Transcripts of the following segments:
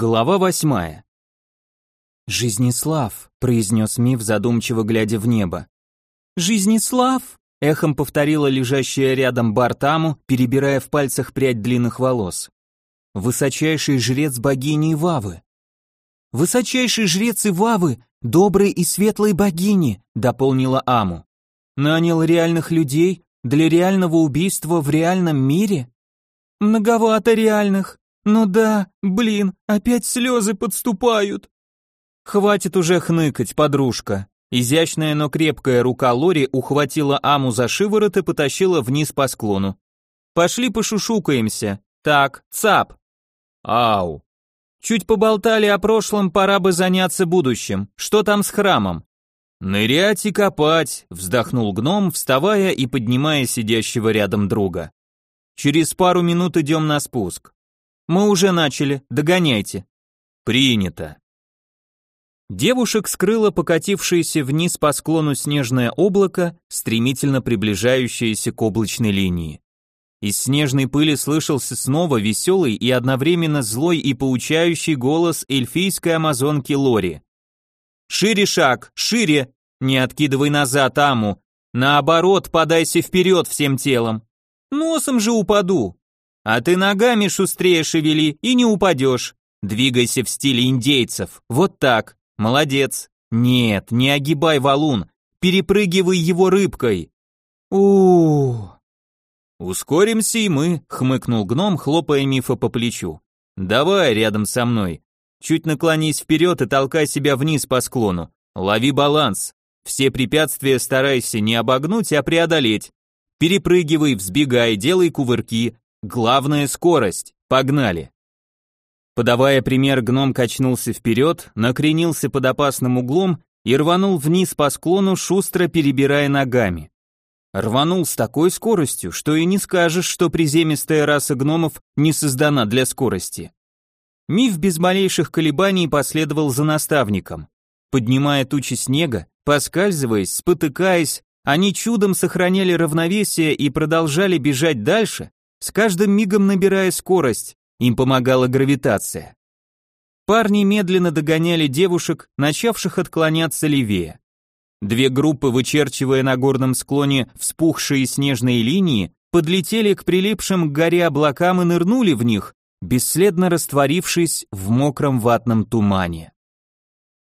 Глава восьмая. «Жизнеслав», — произнес Миф, задумчиво глядя в небо. «Жизнеслав», — эхом повторила лежащая рядом Бартаму, перебирая в пальцах прядь длинных волос. «Высочайший жрец богини Вавы». «Высочайший жрец Ивавы, доброй и светлой богини», — дополнила Аму. «Нанял реальных людей для реального убийства в реальном мире?» «Многовато реальных», ну да, блин, опять слезы подступают. Хватит уже хныкать, подружка. Изящная, но крепкая рука Лори ухватила Аму за шиворот и потащила вниз по склону. Пошли пошушукаемся. Так, цап. Ау. Чуть поболтали о прошлом, пора бы заняться будущим. Что там с храмом? Нырять и копать, вздохнул гном, вставая и поднимая сидящего рядом друга. Через пару минут идем на спуск. Мы уже начали, догоняйте. Принято. Девушек скрыло покатившееся вниз по склону снежное облако, стремительно приближающееся к облачной линии. Из снежной пыли слышался снова веселый и одновременно злой и поучающий голос эльфийской амазонки Лори. «Шире шаг, шире! Не откидывай назад, Аму! Наоборот, подайся вперед всем телом! Носом же упаду! А ты ногами шустрее шевели и не упадешь. Двигайся в стиле индейцев. Вот так. Молодец. Нет, не огибай валун. Перепрыгивай его рыбкой. у Ускоримся и мы, хмыкнул гном, хлопая мифа по плечу. Давай рядом со мной. Чуть наклонись вперед и толкай себя вниз по склону. Лови баланс. Все препятствия старайся не обогнуть, а преодолеть. Перепрыгивай, взбегай, делай кувырки, Главное скорость. Погнали. Подавая пример, гном качнулся вперед, накренился под опасным углом и рванул вниз по склону, шустро перебирая ногами. Рванул с такой скоростью, что и не скажешь, что приземистая раса гномов не создана для скорости. Миф без малейших колебаний последовал за наставником. Поднимая тучи снега, поскальзываясь, спотыкаясь, они чудом сохраняли равновесие и продолжали бежать дальше, с каждым мигом набирая скорость, им помогала гравитация. Парни медленно догоняли девушек, начавших отклоняться левее. Две группы, вычерчивая на горном склоне вспухшие снежные линии, подлетели к прилипшим к горе облакам и нырнули в них, бесследно растворившись в мокром ватном тумане.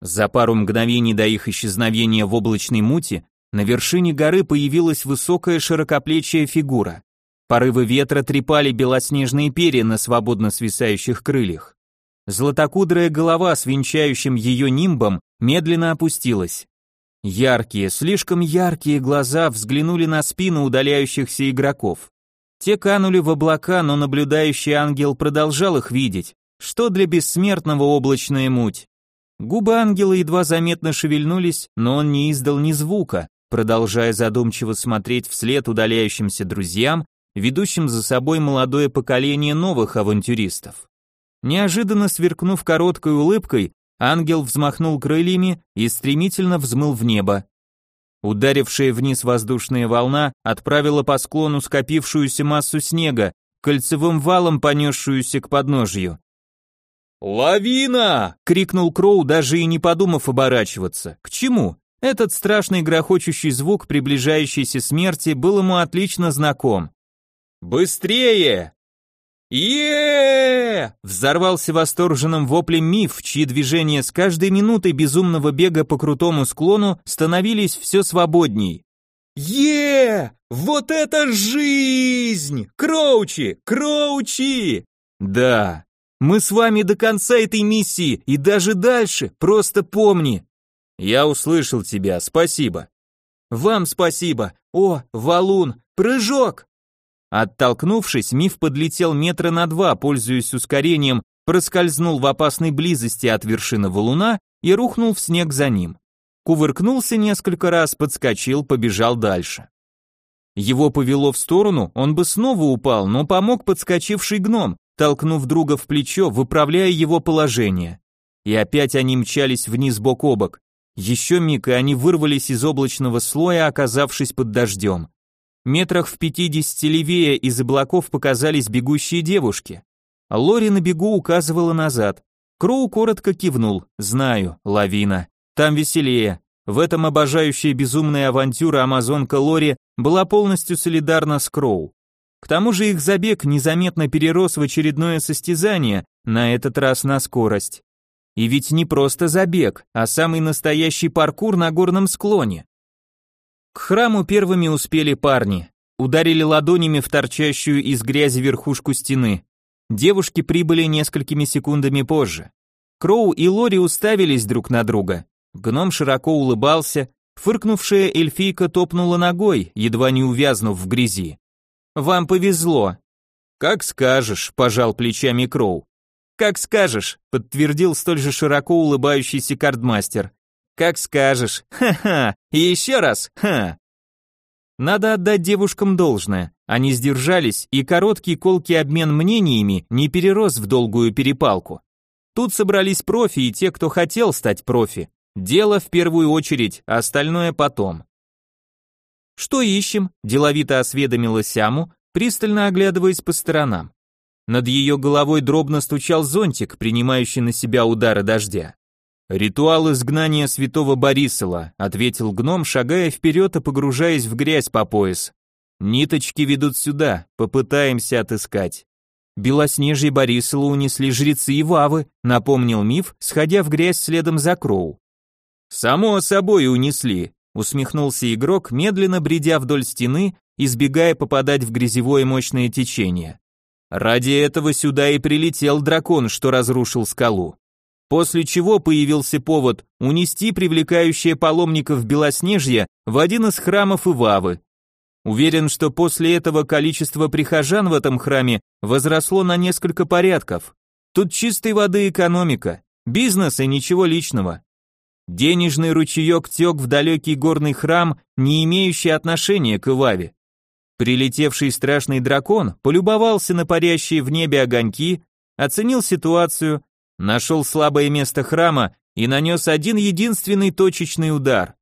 За пару мгновений до их исчезновения в облачной мути на вершине горы появилась высокая широкоплечья фигура. Порывы ветра трепали белоснежные перья на свободно свисающих крыльях. Златокудрая голова с венчающим ее нимбом медленно опустилась. Яркие, слишком яркие глаза взглянули на спину удаляющихся игроков. Те канули в облака, но наблюдающий ангел продолжал их видеть. Что для бессмертного облачная муть? Губы ангела едва заметно шевельнулись, но он не издал ни звука, продолжая задумчиво смотреть вслед удаляющимся друзьям ведущим за собой молодое поколение новых авантюристов. Неожиданно сверкнув короткой улыбкой, ангел взмахнул крыльями и стремительно взмыл в небо. Ударившая вниз воздушная волна отправила по склону скопившуюся массу снега, кольцевым валом понесшуюся к подножью. «Лавина!» — крикнул Кроу, даже и не подумав оборачиваться. К чему? Этот страшный грохочущий звук приближающейся смерти был ему отлично знаком. «Быстрее!» е Взорвался восторженным воплем миф, чьи движения с каждой минутой безумного бега по крутому склону становились все свободней. е Вот это жизнь! Кроучи! Кроучи! Да, мы с вами до конца этой миссии и даже дальше, просто помни. Я услышал тебя, спасибо. Вам спасибо. О, валун, прыжок! Оттолкнувшись, миф подлетел метра на два, пользуясь ускорением, проскользнул в опасной близости от вершины валуна и рухнул в снег за ним. Кувыркнулся несколько раз, подскочил, побежал дальше. Его повело в сторону, он бы снова упал, но помог подскочивший гном, толкнув друга в плечо, выправляя его положение. И опять они мчались вниз бок о бок. Еще миг, и они вырвались из облачного слоя, оказавшись под дождем. Метрах в пятидесяти левее из облаков показались бегущие девушки. Лори на бегу указывала назад. Кроу коротко кивнул. Знаю, лавина. Там веселее. В этом обожающая безумная авантюра амазонка Лори была полностью солидарна с Кроу. К тому же их забег незаметно перерос в очередное состязание, на этот раз на скорость. И ведь не просто забег, а самый настоящий паркур на горном склоне. К храму первыми успели парни. Ударили ладонями в торчащую из грязи верхушку стены. Девушки прибыли несколькими секундами позже. Кроу и Лори уставились друг на друга. Гном широко улыбался, фыркнувшая эльфийка топнула ногой, едва не увязнув в грязи. «Вам повезло». «Как скажешь», – пожал плечами Кроу. «Как скажешь», – подтвердил столь же широко улыбающийся кардмастер. «Как скажешь, ха-ха, и еще раз, ха». Надо отдать девушкам должное, они сдержались, и короткий колкий обмен мнениями не перерос в долгую перепалку. Тут собрались профи и те, кто хотел стать профи. Дело в первую очередь, остальное потом. «Что ищем?» – деловито осведомила Сяму, пристально оглядываясь по сторонам. Над ее головой дробно стучал зонтик, принимающий на себя удары дождя. «Ритуал изгнания святого Борисова», — ответил гном, шагая вперед и погружаясь в грязь по пояс. «Ниточки ведут сюда, попытаемся отыскать». Белоснежье Борисова унесли жрецы и вавы, напомнил миф, сходя в грязь следом за Кроу. «Само собой унесли», — усмехнулся игрок, медленно бредя вдоль стены, избегая попадать в грязевое мощное течение. Ради этого сюда и прилетел дракон, что разрушил скалу. После чего появился повод унести привлекающее паломников Белоснежье в один из храмов Ивавы. Уверен, что после этого количество прихожан в этом храме возросло на несколько порядков. Тут чистой воды экономика, бизнес и ничего личного. Денежный ручеек тек в далекий горный храм, не имеющий отношения к Иваве. Прилетевший страшный дракон полюбовался на парящие в небе огоньки, оценил ситуацию, нашел слабое место храма и нанес один единственный точечный удар.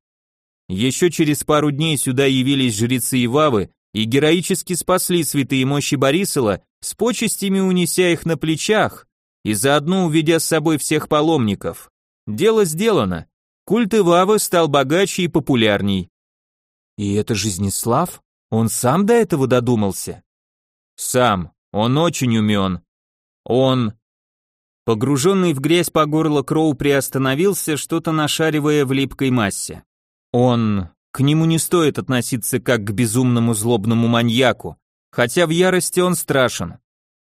Еще через пару дней сюда явились жрецы Ивавы и героически спасли святые мощи Борисова, с почестями унеся их на плечах и заодно уведя с собой всех паломников. Дело сделано. Культ Ивавы стал богаче и популярней. И это Жизнеслав? Он сам до этого додумался? Сам. Он очень умен. Он... Погруженный в грязь по горло Кроу приостановился, что-то нашаривая в липкой массе. Он... К нему не стоит относиться как к безумному злобному маньяку, хотя в ярости он страшен.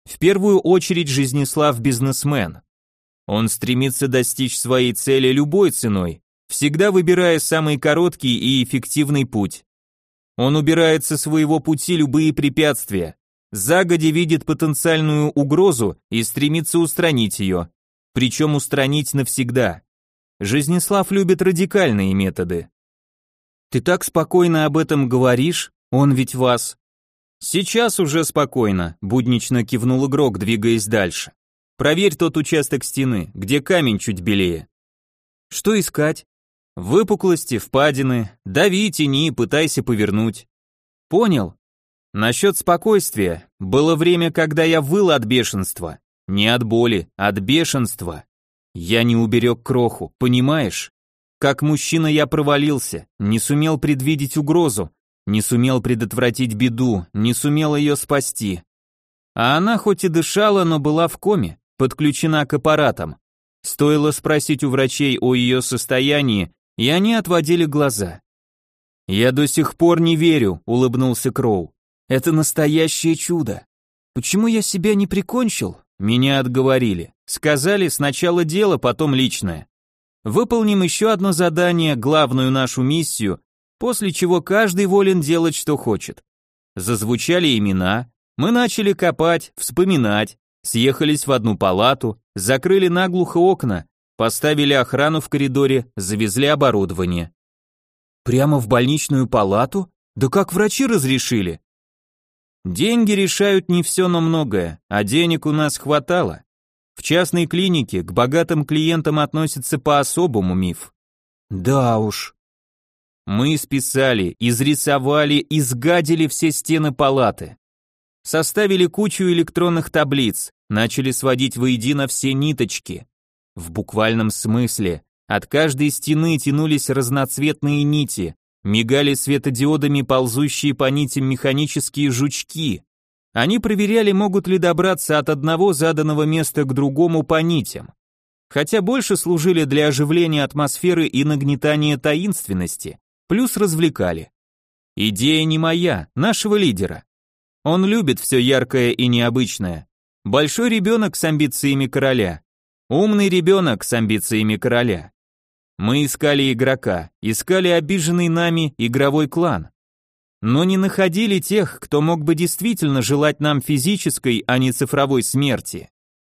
В первую очередь Жизнеслав бизнесмен. Он стремится достичь своей цели любой ценой, всегда выбирая самый короткий и эффективный путь. Он убирает со своего пути любые препятствия, загоди видит потенциальную угрозу и стремится устранить ее, причем устранить навсегда. Жизнеслав любит радикальные методы. Ты так спокойно об этом говоришь, он ведь вас... Сейчас уже спокойно, буднично кивнул игрок, двигаясь дальше. Проверь тот участок стены, где камень чуть белее. Что искать? Выпуклости, впадины, дави, тяни, пытайся повернуть. Понял? Насчет спокойствия. Было время, когда я выл от бешенства. Не от боли, от бешенства. Я не уберег кроху, понимаешь? Как мужчина я провалился, не сумел предвидеть угрозу, не сумел предотвратить беду, не сумел ее спасти. А она хоть и дышала, но была в коме, подключена к аппаратам. Стоило спросить у врачей о ее состоянии, и они отводили глаза. «Я до сих пор не верю», — улыбнулся Кроу. «Это настоящее чудо. Почему я себя не прикончил?» Меня отговорили. Сказали, сначала дело, потом личное. Выполним еще одно задание, главную нашу миссию, после чего каждый волен делать, что хочет. Зазвучали имена, мы начали копать, вспоминать, съехались в одну палату, закрыли наглухо окна, Поставили охрану в коридоре, завезли оборудование. Прямо в больничную палату? Да как врачи разрешили? Деньги решают не все, но многое, а денег у нас хватало. В частной клинике к богатым клиентам относится по-особому миф. Да уж. Мы списали, изрисовали, изгадили все стены палаты. Составили кучу электронных таблиц, начали сводить воедино все ниточки. В буквальном смысле, от каждой стены тянулись разноцветные нити, мигали светодиодами ползущие по нитям механические жучки. Они проверяли, могут ли добраться от одного заданного места к другому по нитям. Хотя больше служили для оживления атмосферы и нагнетания таинственности, плюс развлекали. Идея не моя, нашего лидера. Он любит все яркое и необычное. Большой ребенок с амбициями короля. Умный ребенок с амбициями короля. Мы искали игрока, искали обиженный нами игровой клан. Но не находили тех, кто мог бы действительно желать нам физической, а не цифровой смерти.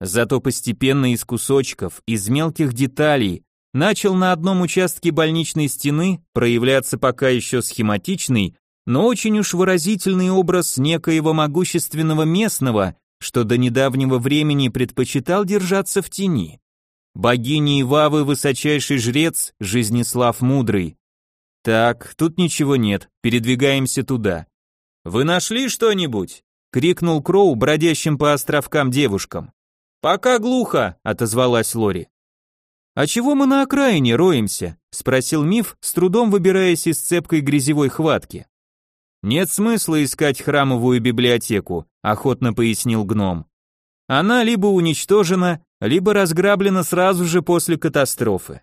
Зато постепенно из кусочков, из мелких деталей, начал на одном участке больничной стены проявляться пока еще схематичный, но очень уж выразительный образ некоего могущественного местного, что до недавнего времени предпочитал держаться в тени. Богини Ивавы высочайший жрец Жизнеслав Мудрый. Так, тут ничего нет, передвигаемся туда. Вы нашли что-нибудь? крикнул Кроу бродящим по островкам девушкам. Пока глухо, отозвалась Лори. «А чего мы на окраине роемся?» — спросил Миф, с трудом выбираясь из цепкой грязевой хватки. «Нет смысла искать храмовую библиотеку», — охотно пояснил гном. «Она либо уничтожена, либо разграблена сразу же после катастрофы.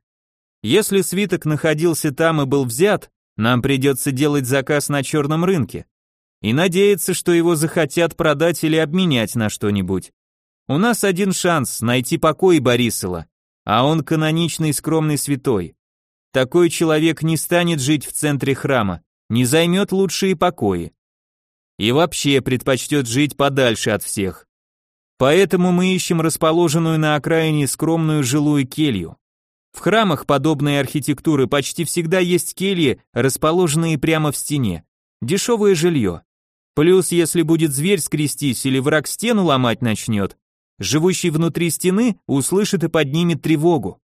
Если свиток находился там и был взят, нам придется делать заказ на черном рынке и надеяться, что его захотят продать или обменять на что-нибудь. У нас один шанс найти покой Борисова, а он каноничный скромный святой. Такой человек не станет жить в центре храма, не займет лучшие покои. И вообще предпочтет жить подальше от всех. Поэтому мы ищем расположенную на окраине скромную жилую келью. В храмах подобной архитектуры почти всегда есть кельи, расположенные прямо в стене. Дешевое жилье. Плюс, если будет зверь скрестись или враг стену ломать начнет, живущий внутри стены услышит и поднимет тревогу.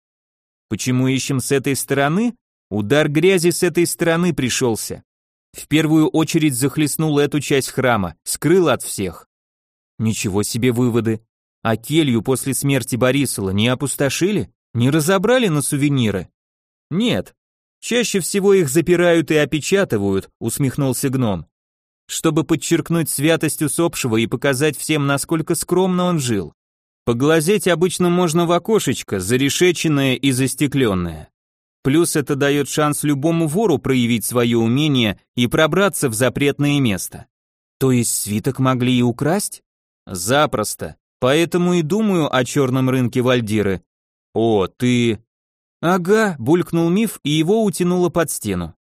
Почему ищем с этой стороны? Удар грязи с этой стороны пришелся. В первую очередь захлестнул эту часть храма, скрыл от всех. Ничего себе выводы. А келью после смерти Борисова не опустошили? Не разобрали на сувениры? Нет. Чаще всего их запирают и опечатывают, усмехнулся гном. Чтобы подчеркнуть святость усопшего и показать всем, насколько скромно он жил. Поглазеть обычно можно в окошечко, зарешеченное и застекленное. Плюс это дает шанс любому вору проявить свое умение и пробраться в запретное место. То есть свиток могли и украсть? Запросто. Поэтому и думаю о черном рынке Вальдиры. О, ты... Ага, булькнул миф, и его утянуло под стену.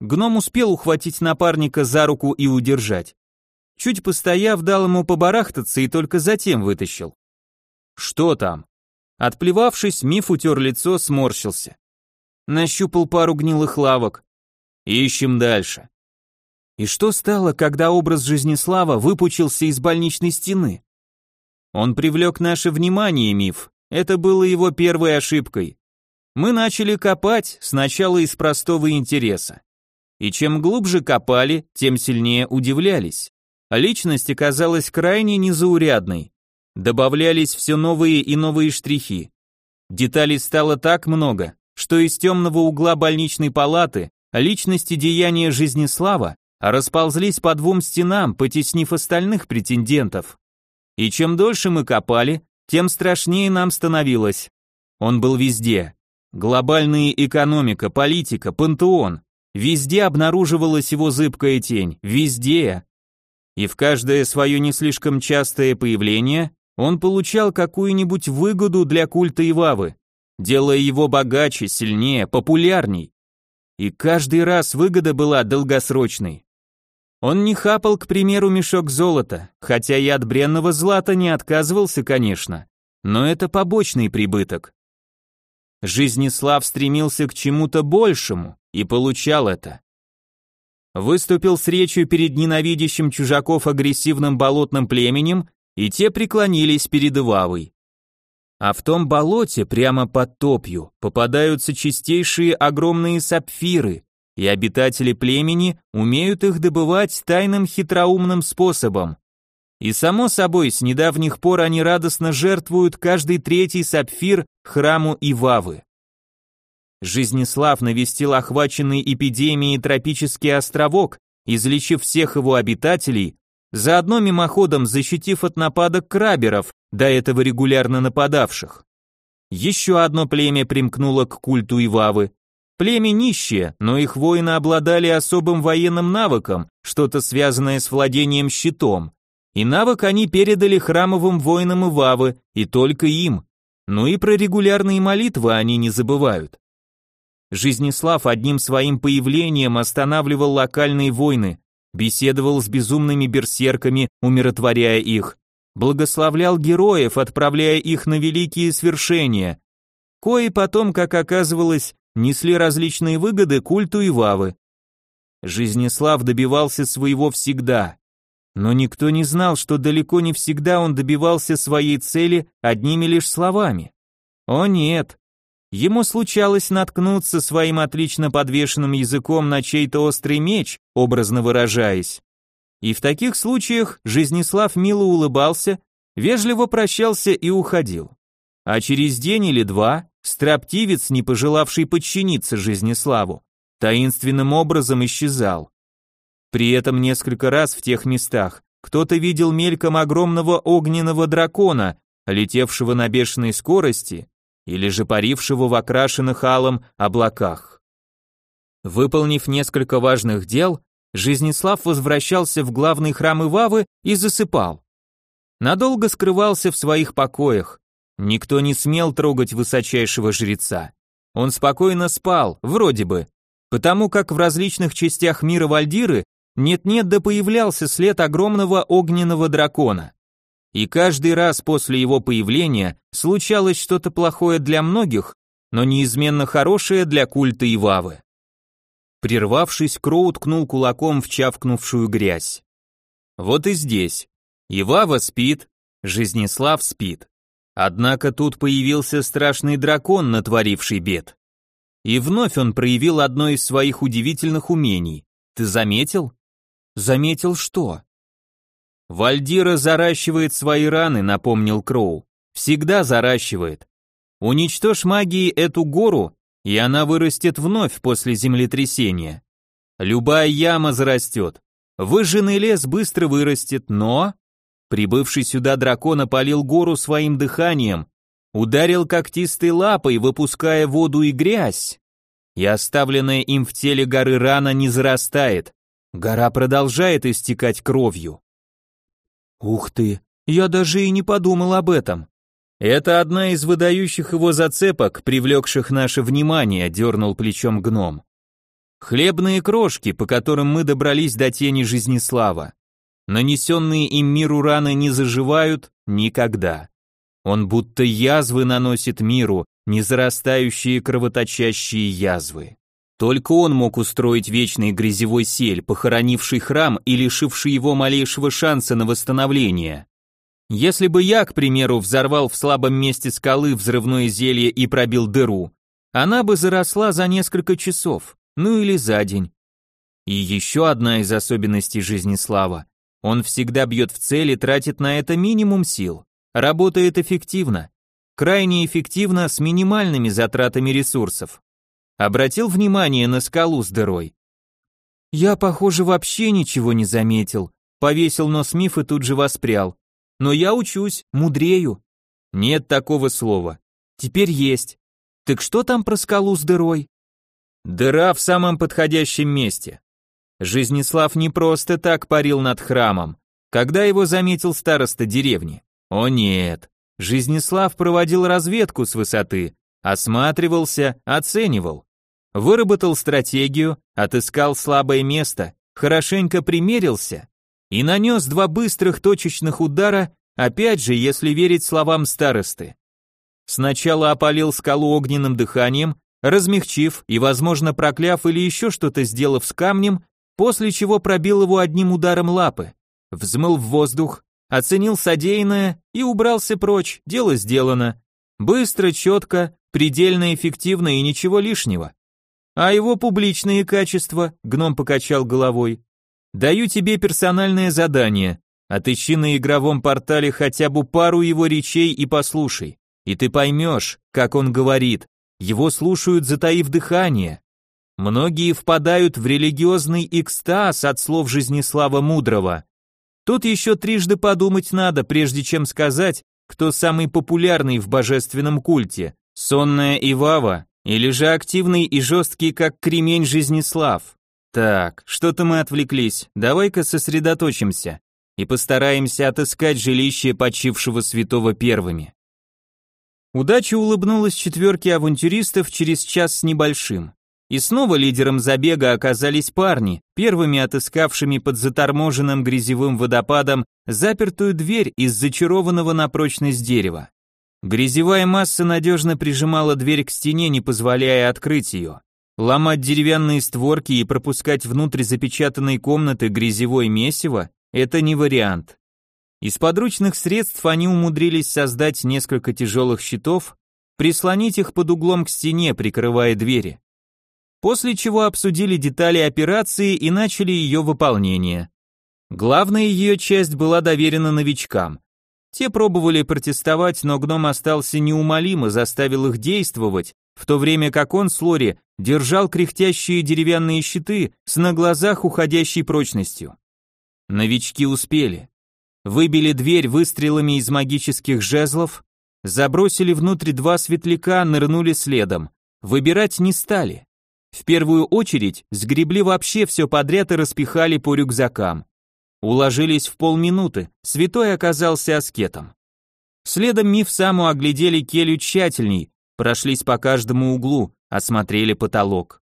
Гном успел ухватить напарника за руку и удержать. Чуть постояв, дал ему побарахтаться и только затем вытащил. Что там? Отплевавшись, миф утер лицо, сморщился. Нащупал пару гнилых лавок. Ищем дальше. И что стало, когда образ Жизнеслава выпучился из больничной стены? Он привлек наше внимание, миф. Это было его первой ошибкой. Мы начали копать сначала из простого интереса. И чем глубже копали, тем сильнее удивлялись. Личность оказалась крайне незаурядной. Добавлялись все новые и новые штрихи. Деталей стало так много, что из темного угла больничной палаты личности деяния Жизнеслава расползлись по двум стенам, потеснив остальных претендентов. И чем дольше мы копали, тем страшнее нам становилось. Он был везде. Глобальная экономика, политика, пантеон. Везде обнаруживалась его зыбкая тень, везде. И в каждое свое не слишком частое появление он получал какую-нибудь выгоду для культа Ивавы, делая его богаче, сильнее, популярней. И каждый раз выгода была долгосрочной. Он не хапал, к примеру, мешок золота, хотя и от бренного злата не отказывался, конечно, но это побочный прибыток. Жизнеслав стремился к чему-то большему и получал это. Выступил с речью перед ненавидящим чужаков агрессивным болотным племенем, и те преклонились перед Ивавой. А в том болоте, прямо под топью, попадаются чистейшие огромные сапфиры, и обитатели племени умеют их добывать тайным хитроумным способом. И само собой, с недавних пор они радостно жертвуют каждый третий сапфир храму Ивавы. Жизнеслав навестил охваченный эпидемией тропический островок, излечив всех его обитателей, заодно мимоходом защитив от нападок краберов, до этого регулярно нападавших. Еще одно племя примкнуло к культу Ивавы. Племя нищее, но их воины обладали особым военным навыком, что-то связанное с владением щитом. И навык они передали храмовым воинам Ивавы, и только им. Ну и про регулярные молитвы они не забывают. Жизнеслав одним своим появлением останавливал локальные войны, беседовал с безумными берсерками, умиротворяя их, благословлял героев, отправляя их на великие свершения, кои потом, как оказывалось, несли различные выгоды культу Ивавы. Жизнеслав добивался своего всегда, но никто не знал, что далеко не всегда он добивался своей цели одними лишь словами. О нет, Ему случалось наткнуться своим отлично подвешенным языком на чей-то острый меч, образно выражаясь. И в таких случаях Жизнеслав мило улыбался, вежливо прощался и уходил. А через день или два строптивец, не пожелавший подчиниться Жизнеславу, таинственным образом исчезал. При этом несколько раз в тех местах кто-то видел мельком огромного огненного дракона, летевшего на бешеной скорости или же парившего в окрашенных алом облаках. Выполнив несколько важных дел, Жизнеслав возвращался в главный храм Ивавы и засыпал. Надолго скрывался в своих покоях. Никто не смел трогать высочайшего жреца. Он спокойно спал, вроде бы, потому как в различных частях мира Вальдиры нет-нет да появлялся след огромного огненного дракона. И каждый раз после его появления случалось что-то плохое для многих, но неизменно хорошее для культа Ивавы. Прервавшись, Кроу ткнул кулаком в чавкнувшую грязь. Вот и здесь. Ивава спит, Жизнеслав спит. Однако тут появился страшный дракон, натворивший бед. И вновь он проявил одно из своих удивительных умений. Ты заметил? Заметил что? Вальдира заращивает свои раны, напомнил Кроу. Всегда заращивает. Уничтожь магией эту гору, и она вырастет вновь после землетрясения. Любая яма зарастет. Выжженный лес быстро вырастет, но... Прибывший сюда дракон опалил гору своим дыханием, ударил когтистой лапой, выпуская воду и грязь. И оставленная им в теле горы рана не зарастает. Гора продолжает истекать кровью. Ух ты, я даже и не подумал об этом. Это одна из выдающих его зацепок, привлекших наше внимание, дернул плечом гном. Хлебные крошки, по которым мы добрались до тени Жизнеслава. Нанесенные им миру раны не заживают никогда. Он будто язвы наносит миру, не зарастающие кровоточащие язвы. Только он мог устроить вечный грязевой сель, похоронивший храм и лишивший его малейшего шанса на восстановление. Если бы я, к примеру, взорвал в слабом месте скалы взрывное зелье и пробил дыру, она бы заросла за несколько часов, ну или за день. И еще одна из особенностей жизни Слава. Он всегда бьет в цель и тратит на это минимум сил. Работает эффективно. Крайне эффективно с минимальными затратами ресурсов. Обратил внимание на скалу с дырой. Я, похоже, вообще ничего не заметил. Повесил нос миф и тут же воспрял. Но я учусь, мудрею. Нет такого слова. Теперь есть. Так что там про скалу с дырой? Дыра в самом подходящем месте. Жизнеслав не просто так парил над храмом. Когда его заметил староста деревни? О нет. Жизнеслав проводил разведку с высоты, осматривался, оценивал. Выработал стратегию, отыскал слабое место, хорошенько примерился и нанес два быстрых точечных удара, опять же, если верить словам старосты. Сначала опалил скалу огненным дыханием, размягчив и, возможно, прокляв или еще что-то сделав с камнем, после чего пробил его одним ударом лапы, взмыл в воздух, оценил содеянное и убрался прочь, дело сделано. Быстро, четко, предельно эффективно и ничего лишнего. А его публичные качества, гном покачал головой. Даю тебе персональное задание. Отыщи на игровом портале хотя бы пару его речей и послушай. И ты поймешь, как он говорит. Его слушают, затаив дыхание. Многие впадают в религиозный экстаз от слов Жизнеслава Мудрого. Тут еще трижды подумать надо, прежде чем сказать, кто самый популярный в божественном культе, сонная Ивава или же активный и жесткий, как кремень Жизнеслав. Так, что-то мы отвлеклись, давай-ка сосредоточимся и постараемся отыскать жилище почившего святого первыми. Удача улыбнулась четверке авантюристов через час с небольшим. И снова лидером забега оказались парни, первыми отыскавшими под заторможенным грязевым водопадом запертую дверь из зачарованного на прочность дерева. Грязевая масса надежно прижимала дверь к стене, не позволяя открыть ее. Ломать деревянные створки и пропускать внутрь запечатанной комнаты грязевое месиво это не вариант. Из подручных средств они умудрились создать несколько тяжелых щитов, прислонить их под углом к стене, прикрывая двери. После чего обсудили детали операции и начали ее выполнение. Главная ее часть была доверена новичкам. Те пробовали протестовать, но гном остался неумолим и заставил их действовать, в то время как он с Лори держал кряхтящие деревянные щиты с на глазах уходящей прочностью. Новички успели. Выбили дверь выстрелами из магических жезлов, забросили внутрь два светляка, нырнули следом. Выбирать не стали. В первую очередь сгребли вообще все подряд и распихали по рюкзакам. Уложились в полминуты, святой оказался аскетом. Следом Миф саму оглядели келью тщательней, прошлись по каждому углу, осмотрели потолок.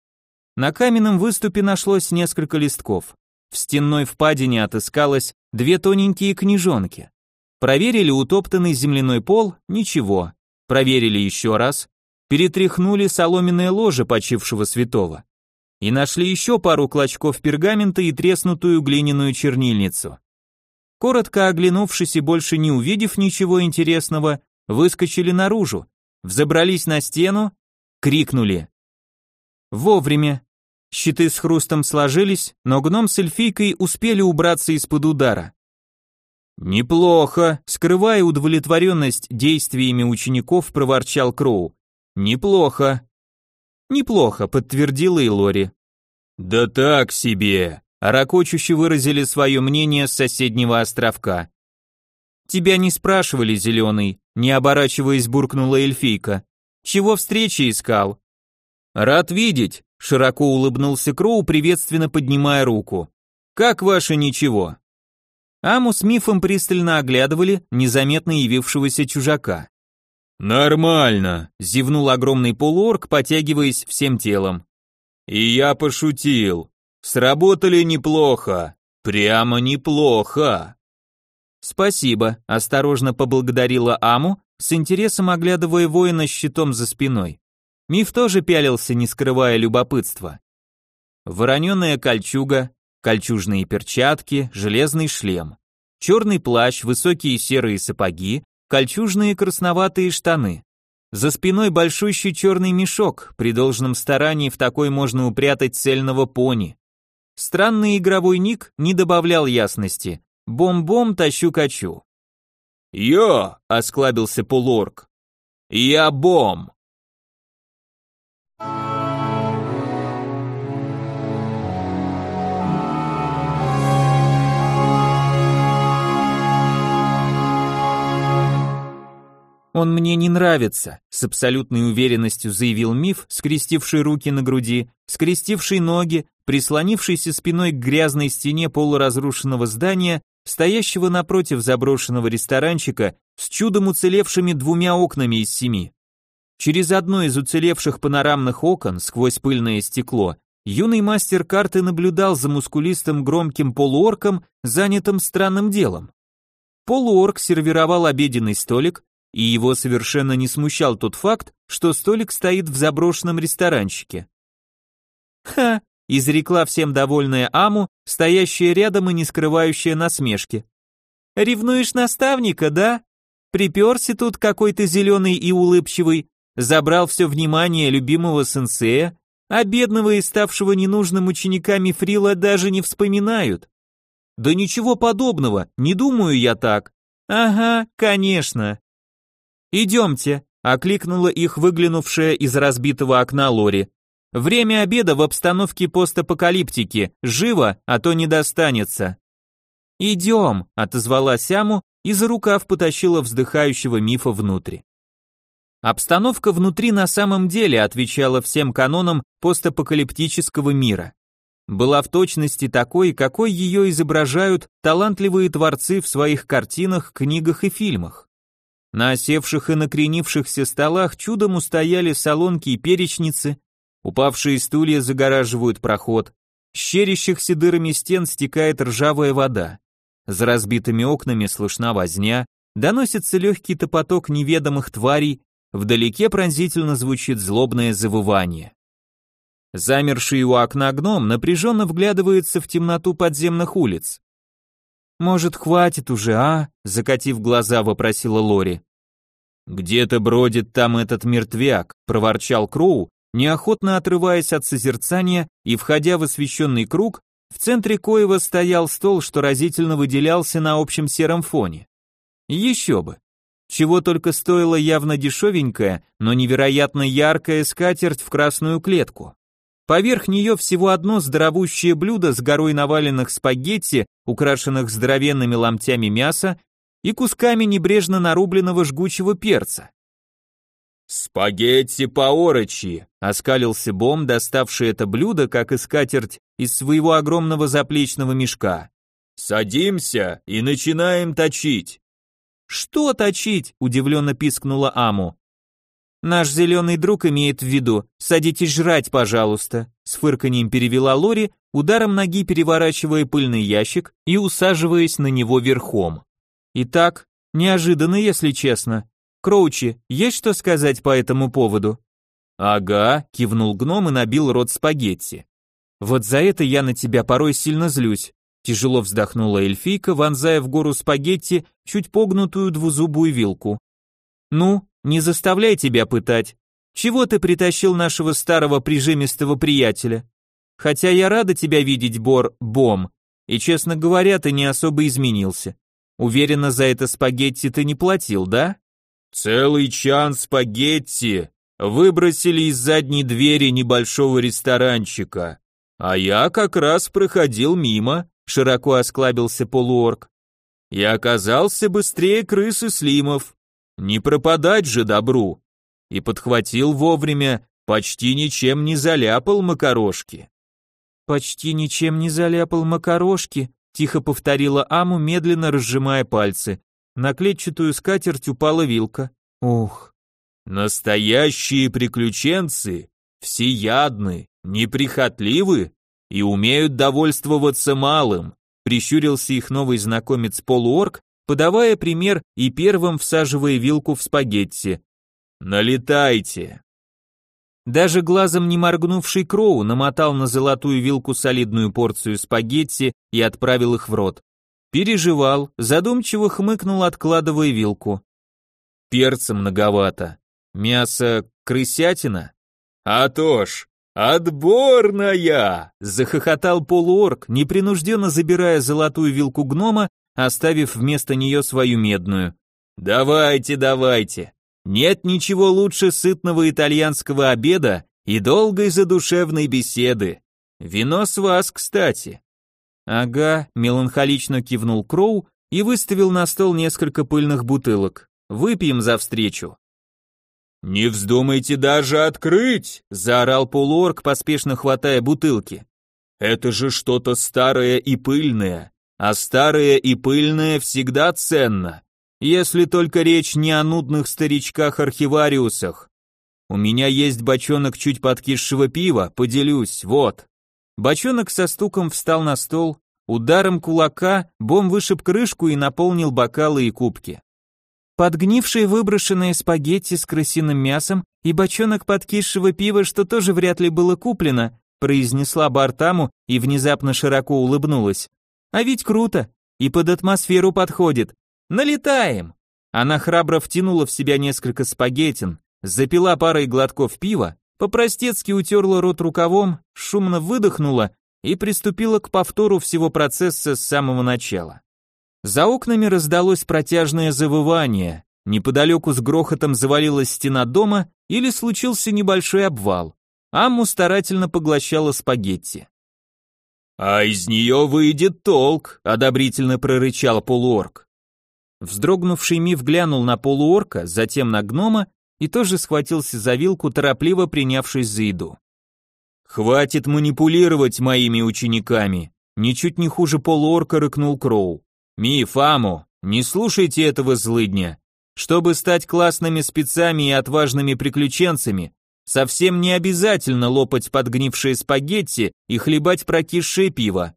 На каменном выступе нашлось несколько листков. В стенной впадине отыскалось две тоненькие книжонки. Проверили утоптанный земляной пол, ничего. Проверили еще раз, перетряхнули соломенное ложе почившего святого. И нашли еще пару клочков пергамента и треснутую глиняную чернильницу. Коротко оглянувшись и больше не увидев ничего интересного, выскочили наружу, взобрались на стену, крикнули. Вовремя, Щиты с хрустом сложились, но гном с эльфийкой успели убраться из-под удара. «Неплохо», — скрывая удовлетворенность действиями учеников, проворчал Кроу. «Неплохо». «Неплохо», — подтвердила и Лори. «Да так себе», — Ракочуще выразили свое мнение с соседнего островка. «Тебя не спрашивали, Зеленый», — не оборачиваясь буркнула эльфийка. «Чего встречи искал?» «Рад видеть», Широко улыбнулся Кроу, приветственно поднимая руку. «Как ваше ничего?» Аму с Мифом пристально оглядывали незаметно явившегося чужака. «Нормально», — зевнул огромный полуорг, потягиваясь всем телом. «И я пошутил. Сработали неплохо. Прямо неплохо». «Спасибо», — осторожно поблагодарила Аму, с интересом оглядывая воина с щитом за спиной. Миф тоже пялился, не скрывая любопытства. Вороненая кольчуга, кольчужные перчатки, железный шлем, черный плащ, высокие серые сапоги, кольчужные красноватые штаны. За спиной большущий черный мешок, при должном старании в такой можно упрятать цельного пони. Странный игровой ник не добавлял ясности. Бом-бом тащу-качу. «Йо!» — осклабился полуорг. «Я бом!» «Он мне не нравится», — с абсолютной уверенностью заявил Миф, скрестивший руки на груди, скрестивший ноги, прислонившийся спиной к грязной стене полуразрушенного здания, стоящего напротив заброшенного ресторанчика с чудом уцелевшими двумя окнами из семи. Через одно из уцелевших панорамных окон, сквозь пыльное стекло, юный мастер карты наблюдал за мускулистым громким полуорком, занятым странным делом. Полуорк сервировал обеденный столик, и его совершенно не смущал тот факт, что столик стоит в заброшенном ресторанчике. «Ха!» — изрекла всем довольная Аму, стоящая рядом и не скрывающая насмешки. «Ревнуешь наставника, да? Приперся тут какой-то зеленый и улыбчивый, забрал все внимание любимого сенсея, а бедного и ставшего ненужным учениками Фрила даже не вспоминают. Да ничего подобного, не думаю я так. Ага, конечно. Идемте, окликнула их выглянувшая из разбитого окна Лори. Время обеда в обстановке постапокалиптики. Живо, а то не достанется. Идем, отозвала Сяму и за рукав потащила вздыхающего мифа внутрь. Обстановка внутри на самом деле отвечала всем канонам постапокалиптического мира. Была в точности такой, какой ее изображают талантливые творцы в своих картинах, книгах и фильмах. На осевших и накренившихся столах чудом устояли солонки и перечницы, Упавшие стулья загораживают проход. Щерящихся дырами стен стекает ржавая вода. За разбитыми окнами слышна возня, доносится легкий топоток неведомых тварей, вдалеке пронзительно звучит злобное завывание. Замерший у окна гном напряженно вглядывается в темноту подземных улиц. «Может, хватит уже, а?» — закатив глаза, вопросила Лори. «Где-то бродит там этот мертвяк», — проворчал Кроу, неохотно отрываясь от созерцания и входя в освещенный круг, в центре коего стоял стол, что разительно выделялся на общем сером фоне. Еще бы. Чего только стоила явно дешевенькая, но невероятно яркая скатерть в красную клетку. Поверх нее всего одно здоровущее блюдо с горой наваленных спагетти, украшенных здоровенными ломтями мяса и кусками небрежно нарубленного жгучего перца. «Спагетти по-орочи!» — оскалился Бом, доставший это блюдо, как и скатерть, из своего огромного заплечного мешка. «Садимся и начинаем точить!» «Что точить?» — удивленно пискнула Аму. «Наш зеленый друг имеет в виду, садитесь жрать, пожалуйста», с фырканьем перевела Лори, ударом ноги переворачивая пыльный ящик и усаживаясь на него верхом. Итак, неожиданно, если честно. Кроучи, есть что сказать по этому поводу? Ага, кивнул гном и набил рот спагетти. Вот за это я на тебя порой сильно злюсь. Тяжело вздохнула эльфийка, вонзая в гору спагетти чуть погнутую двузубую вилку. Ну, не заставляй тебя пытать. Чего ты притащил нашего старого прижимистого приятеля? Хотя я рада тебя видеть, Бор, Бом, и, честно говоря, ты не особо изменился. Уверена, за это спагетти ты не платил, да? Целый чан спагетти выбросили из задней двери небольшого ресторанчика. А я как раз проходил мимо, широко осклабился полуорг. И оказался быстрее крысы слимов. Не пропадать же добру. И подхватил вовремя, почти ничем не заляпал макарошки. Почти ничем не заляпал макарошки, тихо повторила Аму, медленно разжимая пальцы. На клетчатую скатерть упала вилка. Ух. Настоящие приключенцы всеядны, неприхотливы и умеют довольствоваться малым, прищурился их новый знакомец полуорг, подавая пример и первым всаживая вилку в спагетти. Налетайте. Даже глазом не моргнувший Кроу намотал на золотую вилку солидную порцию спагетти и отправил их в рот. Переживал, задумчиво хмыкнул, откладывая вилку. Перца многовато. Мясо крысятина? А то ж, отборная! Захохотал полуорг, непринужденно забирая золотую вилку гнома, оставив вместо нее свою медную. Давайте, давайте. Нет ничего лучше сытного итальянского обеда и долгой задушевной беседы. Вино с вас, кстати. Ага, меланхолично кивнул Кроу и выставил на стол несколько пыльных бутылок. Выпьем за встречу. Не вздумайте даже открыть, заорал полуорг, поспешно хватая бутылки. Это же что-то старое и пыльное, а старое и пыльное всегда ценно, если только речь не о нудных старичках-архивариусах. У меня есть бочонок чуть подкисшего пива, поделюсь, вот. Бочонок со стуком встал на стол, ударом кулака Бом вышиб крышку и наполнил бокалы и кубки. Подгнившие выброшенные спагетти с крысиным мясом и бочонок подкисшего пива, что тоже вряд ли было куплено, произнесла Бартаму и внезапно широко улыбнулась. А ведь круто, и под атмосферу подходит. Налетаем! Она храбро втянула в себя несколько спагеттин, запила парой глотков пива по-простецки утерла рот рукавом, шумно выдохнула и приступила к повтору всего процесса с самого начала. За окнами раздалось протяжное завывание, неподалеку с грохотом завалилась стена дома или случился небольшой обвал. Амму старательно поглощала спагетти. «А из нее выйдет толк», — одобрительно прорычал полуорк. Вздрогнувший миф глянул на полуорка, затем на гнома и тоже схватился за вилку, торопливо принявшись за еду. «Хватит манипулировать моими учениками!» Ничуть не хуже полуорка рыкнул Кроу. «Миф, Аму, не слушайте этого злыдня. Чтобы стать классными спецами и отважными приключенцами, совсем не обязательно лопать подгнившие спагетти и хлебать прокисшее пиво.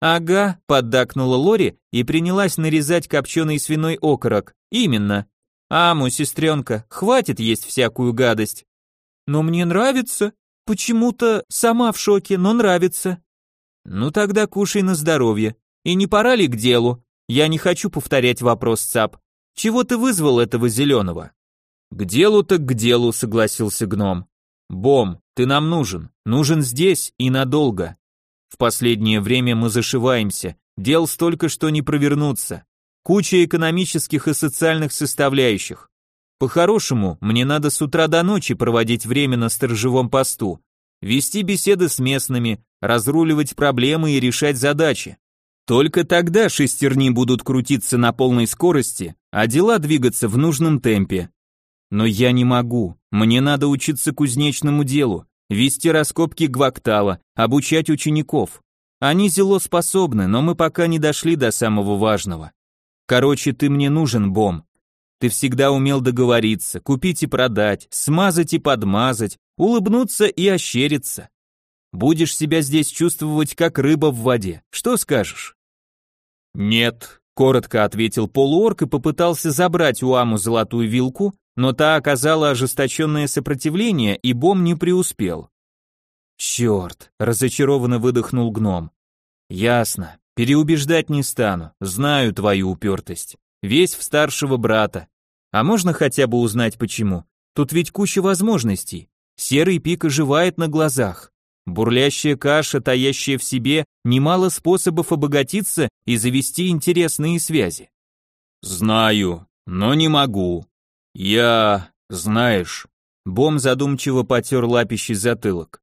«Ага», — поддакнула Лори и принялась нарезать копченый свиной окорок. «Именно. Аму, сестренка, хватит есть всякую гадость». «Но мне нравится. Почему-то сама в шоке, но нравится». «Ну тогда кушай на здоровье. И не пора ли к делу? Я не хочу повторять вопрос, Цап. Чего ты вызвал этого зеленого?» «К делу так к делу», — согласился гном. «Бом, ты нам нужен. Нужен здесь и надолго. В последнее время мы зашиваемся, дел столько, что не провернуться. Куча экономических и социальных составляющих. По-хорошему, мне надо с утра до ночи проводить время на сторожевом посту, вести беседы с местными, разруливать проблемы и решать задачи. Только тогда шестерни будут крутиться на полной скорости, а дела двигаться в нужном темпе. Но я не могу, мне надо учиться кузнечному делу, вести раскопки гвактала, обучать учеников. Они зело способны, но мы пока не дошли до самого важного. Короче, ты мне нужен, Бом. Ты всегда умел договориться, купить и продать, смазать и подмазать, улыбнуться и ощериться. Будешь себя здесь чувствовать как рыба в воде. Что скажешь? Нет, коротко ответил полуорк и попытался забрать у Аму золотую вилку, но та оказала ожесточенное сопротивление, и Бом не преуспел. «Черт!» — разочарованно выдохнул гном. «Ясно. Переубеждать не стану. Знаю твою упертость. Весь в старшего брата. А можно хотя бы узнать почему? Тут ведь куча возможностей. Серый пик оживает на глазах. Бурлящая каша, таящая в себе немало способов обогатиться и завести интересные связи. Знаю, но не могу. «Я... знаешь...» Бом задумчиво потер лапищий затылок.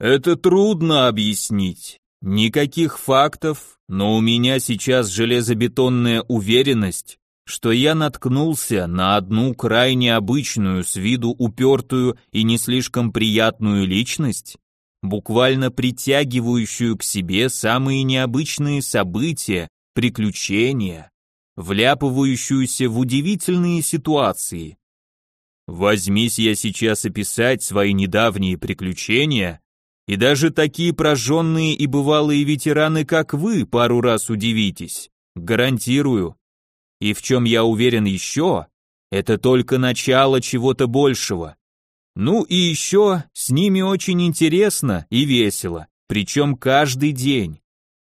«Это трудно объяснить. Никаких фактов, но у меня сейчас железобетонная уверенность, что я наткнулся на одну крайне обычную с виду упертую и не слишком приятную личность, буквально притягивающую к себе самые необычные события, приключения, вляпывающуюся в удивительные ситуации. Возьмись я сейчас описать свои недавние приключения, и даже такие прожженные и бывалые ветераны, как вы, пару раз удивитесь, гарантирую. И в чем я уверен еще, это только начало чего-то большего. Ну и еще, с ними очень интересно и весело, причем каждый день.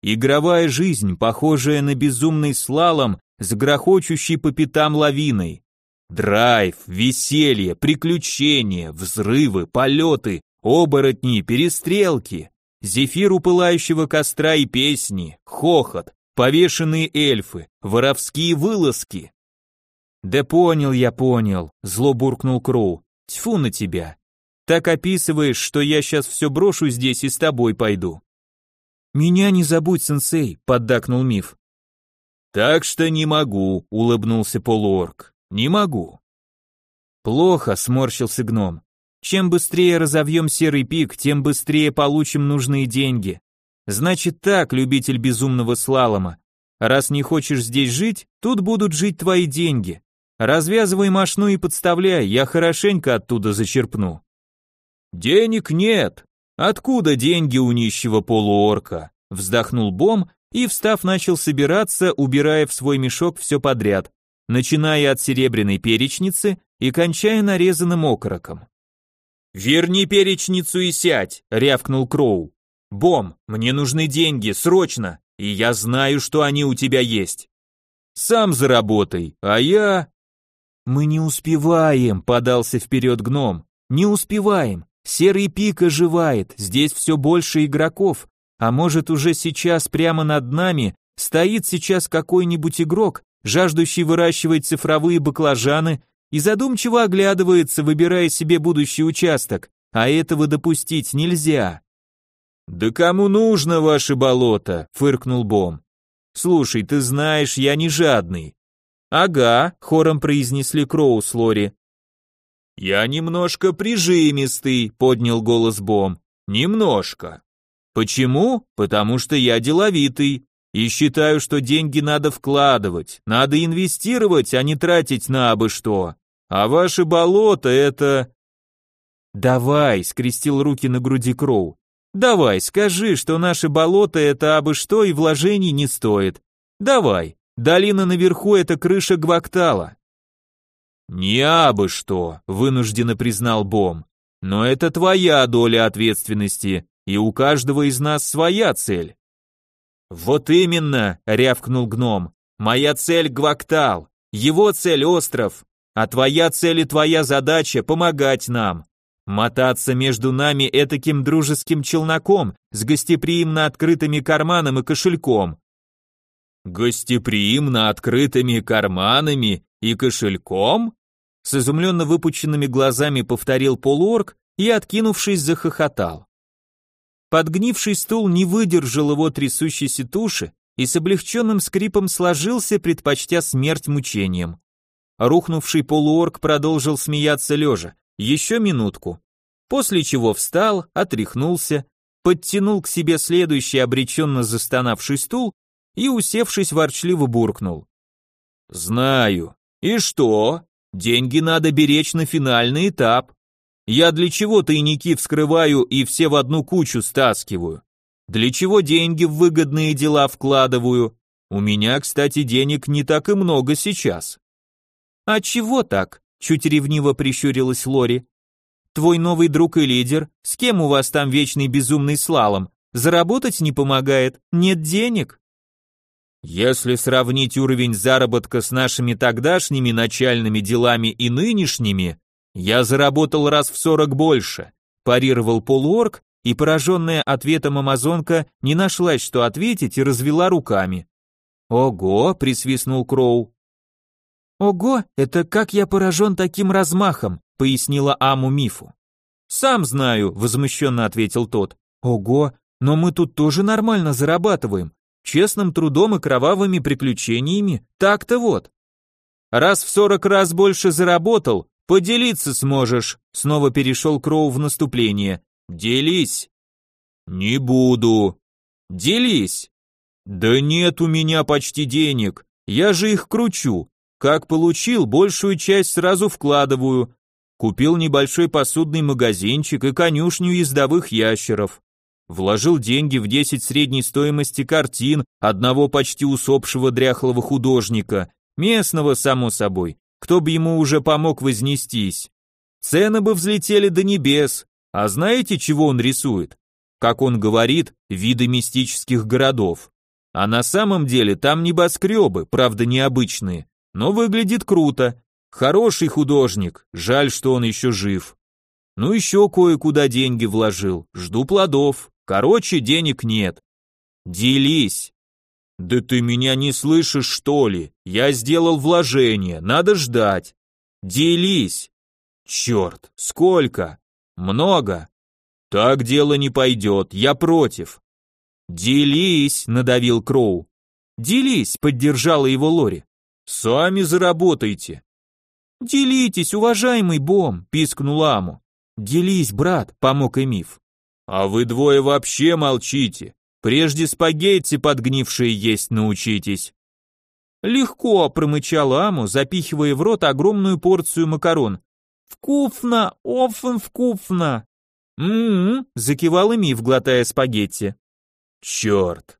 Игровая жизнь, похожая на безумный слалом, с грохочущей по пятам лавиной. Драйв, веселье, приключения, взрывы, полеты, оборотни, перестрелки, зефир у пылающего костра и песни, хохот, повешенные эльфы, воровские вылазки. Да понял я, понял, зло буркнул Кроу. Тьфу на тебя. Так описываешь, что я сейчас все брошу здесь и с тобой пойду. Меня не забудь, сенсей, поддакнул Миф. «Так что не могу», — улыбнулся полуорк. «Не могу». «Плохо», — сморщился гном. «Чем быстрее разовьем серый пик, тем быстрее получим нужные деньги. Значит так, любитель безумного слалома. Раз не хочешь здесь жить, тут будут жить твои деньги. Развязывай мошну и подставляй, я хорошенько оттуда зачерпну». «Денег нет. Откуда деньги у нищего полуорка?» Вздохнул Бом и, встав, начал собираться, убирая в свой мешок все подряд, начиная от серебряной перечницы и кончая нарезанным окороком. «Верни перечницу и сядь!» — рявкнул Кроу. «Бом, мне нужны деньги, срочно, и я знаю, что они у тебя есть. Сам заработай, а я...» «Мы не успеваем», — подался вперед гном. «Не успеваем. Серый пик оживает, здесь все больше игроков, а может уже сейчас прямо над нами стоит сейчас какой-нибудь игрок, жаждущий выращивать цифровые баклажаны и задумчиво оглядывается, выбирая себе будущий участок, а этого допустить нельзя. «Да кому нужно ваше болото?» — фыркнул Бом. «Слушай, ты знаешь, я не жадный». «Ага», — хором произнесли Кроу с Лори. «Я немножко прижимистый», — поднял голос Бом. «Немножко». «Почему? Потому что я деловитый и считаю, что деньги надо вкладывать, надо инвестировать, а не тратить на абы что. А ваше болото — это...» «Давай», — скрестил руки на груди Кроу. «Давай, скажи, что наше болото — это абы что и вложений не стоит. Давай, долина наверху — это крыша Гвактала. «Не абы что», — вынужденно признал Бом. «Но это твоя доля ответственности, и у каждого из нас своя цель». «Вот именно», — рявкнул гном. «Моя цель — Гвактал, его цель — остров, а твоя цель и твоя задача — помогать нам. Мотаться между нами этаким дружеским челноком с гостеприимно открытыми карманом и кошельком». «Гостеприимно открытыми карманами «И кошельком?» С изумленно выпученными глазами повторил полуорг и, откинувшись, захохотал. Подгнивший стул не выдержал его трясущейся туши и с облегченным скрипом сложился, предпочтя смерть мучением. Рухнувший полуорг продолжил смеяться лежа. Еще минутку. После чего встал, отряхнулся, подтянул к себе следующий обреченно застонавший стул и, усевшись, ворчливо буркнул. «Знаю, и что? Деньги надо беречь на финальный этап. Я для чего тайники вскрываю и все в одну кучу стаскиваю? Для чего деньги в выгодные дела вкладываю? У меня, кстати, денег не так и много сейчас. А чего так? Чуть ревниво прищурилась Лори. Твой новый друг и лидер, с кем у вас там вечный безумный слалом? Заработать не помогает, нет денег. Если сравнить уровень заработка с нашими тогдашними начальными делами и нынешними, я заработал раз в сорок больше, парировал полуорг, и пораженная ответом амазонка не нашлась, что ответить, и развела руками. «Ого!» — присвистнул Кроу. «Ого, это как я поражен таким размахом», — пояснила Аму Мифу. «Сам знаю», — возмущенно ответил тот. «Ого, но мы тут тоже нормально зарабатываем, честным трудом и кровавыми приключениями, так-то вот. Раз в сорок раз больше заработал, поделиться сможешь, снова перешел Кроу в наступление. Делись. Не буду. Делись. Да нет у меня почти денег, я же их кручу. Как получил, большую часть сразу вкладываю. Купил небольшой посудный магазинчик и конюшню ездовых ящеров. Вложил деньги в 10 средней стоимости картин одного почти усопшего дряхлого художника, местного, само собой, кто бы ему уже помог вознестись. Цены бы взлетели до небес, а знаете, чего он рисует? Как он говорит, виды мистических городов. А на самом деле там небоскребы, правда необычные, но выглядит круто. Хороший художник, жаль, что он еще жив. Ну еще кое-куда деньги вложил, жду плодов. Короче, денег нет. Делись. Да ты меня не слышишь, что ли? Я сделал вложение, надо ждать. Делись. Черт, сколько? Много. Так дело не пойдет, я против. Делись, надавил Кроу. Делись, поддержала его Лори. Сами заработайте. Делитесь, уважаемый Бом, пискнул Аму. Делись, брат, помог Эмиф. А вы двое вообще молчите. Прежде спагетти подгнившие есть научитесь. Легко, промычал Аму, запихивая в рот огромную порцию макарон. Вкусно, офен вкусно. М-м, закивал Миф, глотая спагетти. Черт.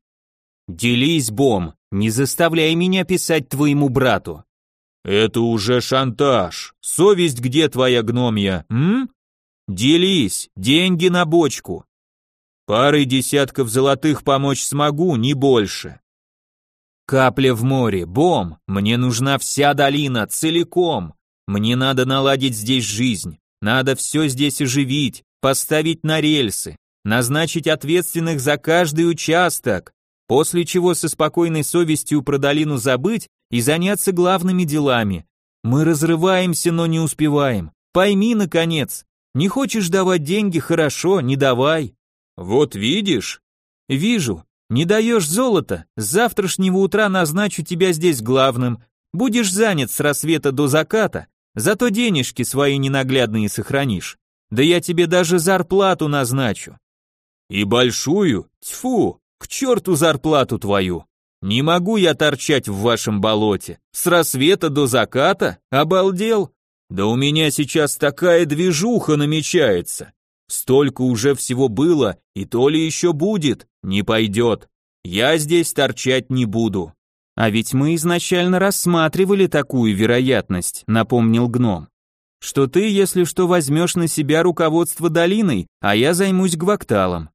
Делись, Бом, не заставляй меня писать твоему брату. Это уже шантаж. Совесть где твоя гномья, м? Делись, деньги на бочку. Парой десятков золотых помочь смогу, не больше. Капля в море, бом, мне нужна вся долина, целиком. Мне надо наладить здесь жизнь, надо все здесь оживить, поставить на рельсы, назначить ответственных за каждый участок, после чего со спокойной совестью про долину забыть и заняться главными делами. Мы разрываемся, но не успеваем. Пойми, наконец, не хочешь давать деньги, хорошо, не давай. Вот видишь? Вижу. Не даешь золота, с завтрашнего утра назначу тебя здесь главным. Будешь занят с рассвета до заката, зато денежки свои ненаглядные сохранишь. Да я тебе даже зарплату назначу. И большую? Тьфу, к черту зарплату твою. Не могу я торчать в вашем болоте. С рассвета до заката? Обалдел? Да у меня сейчас такая движуха намечается. Столько уже всего было, и то ли еще будет, не пойдет. Я здесь торчать не буду. А ведь мы изначально рассматривали такую вероятность, напомнил гном. Что ты, если что, возьмешь на себя руководство долиной, а я займусь гвакталом.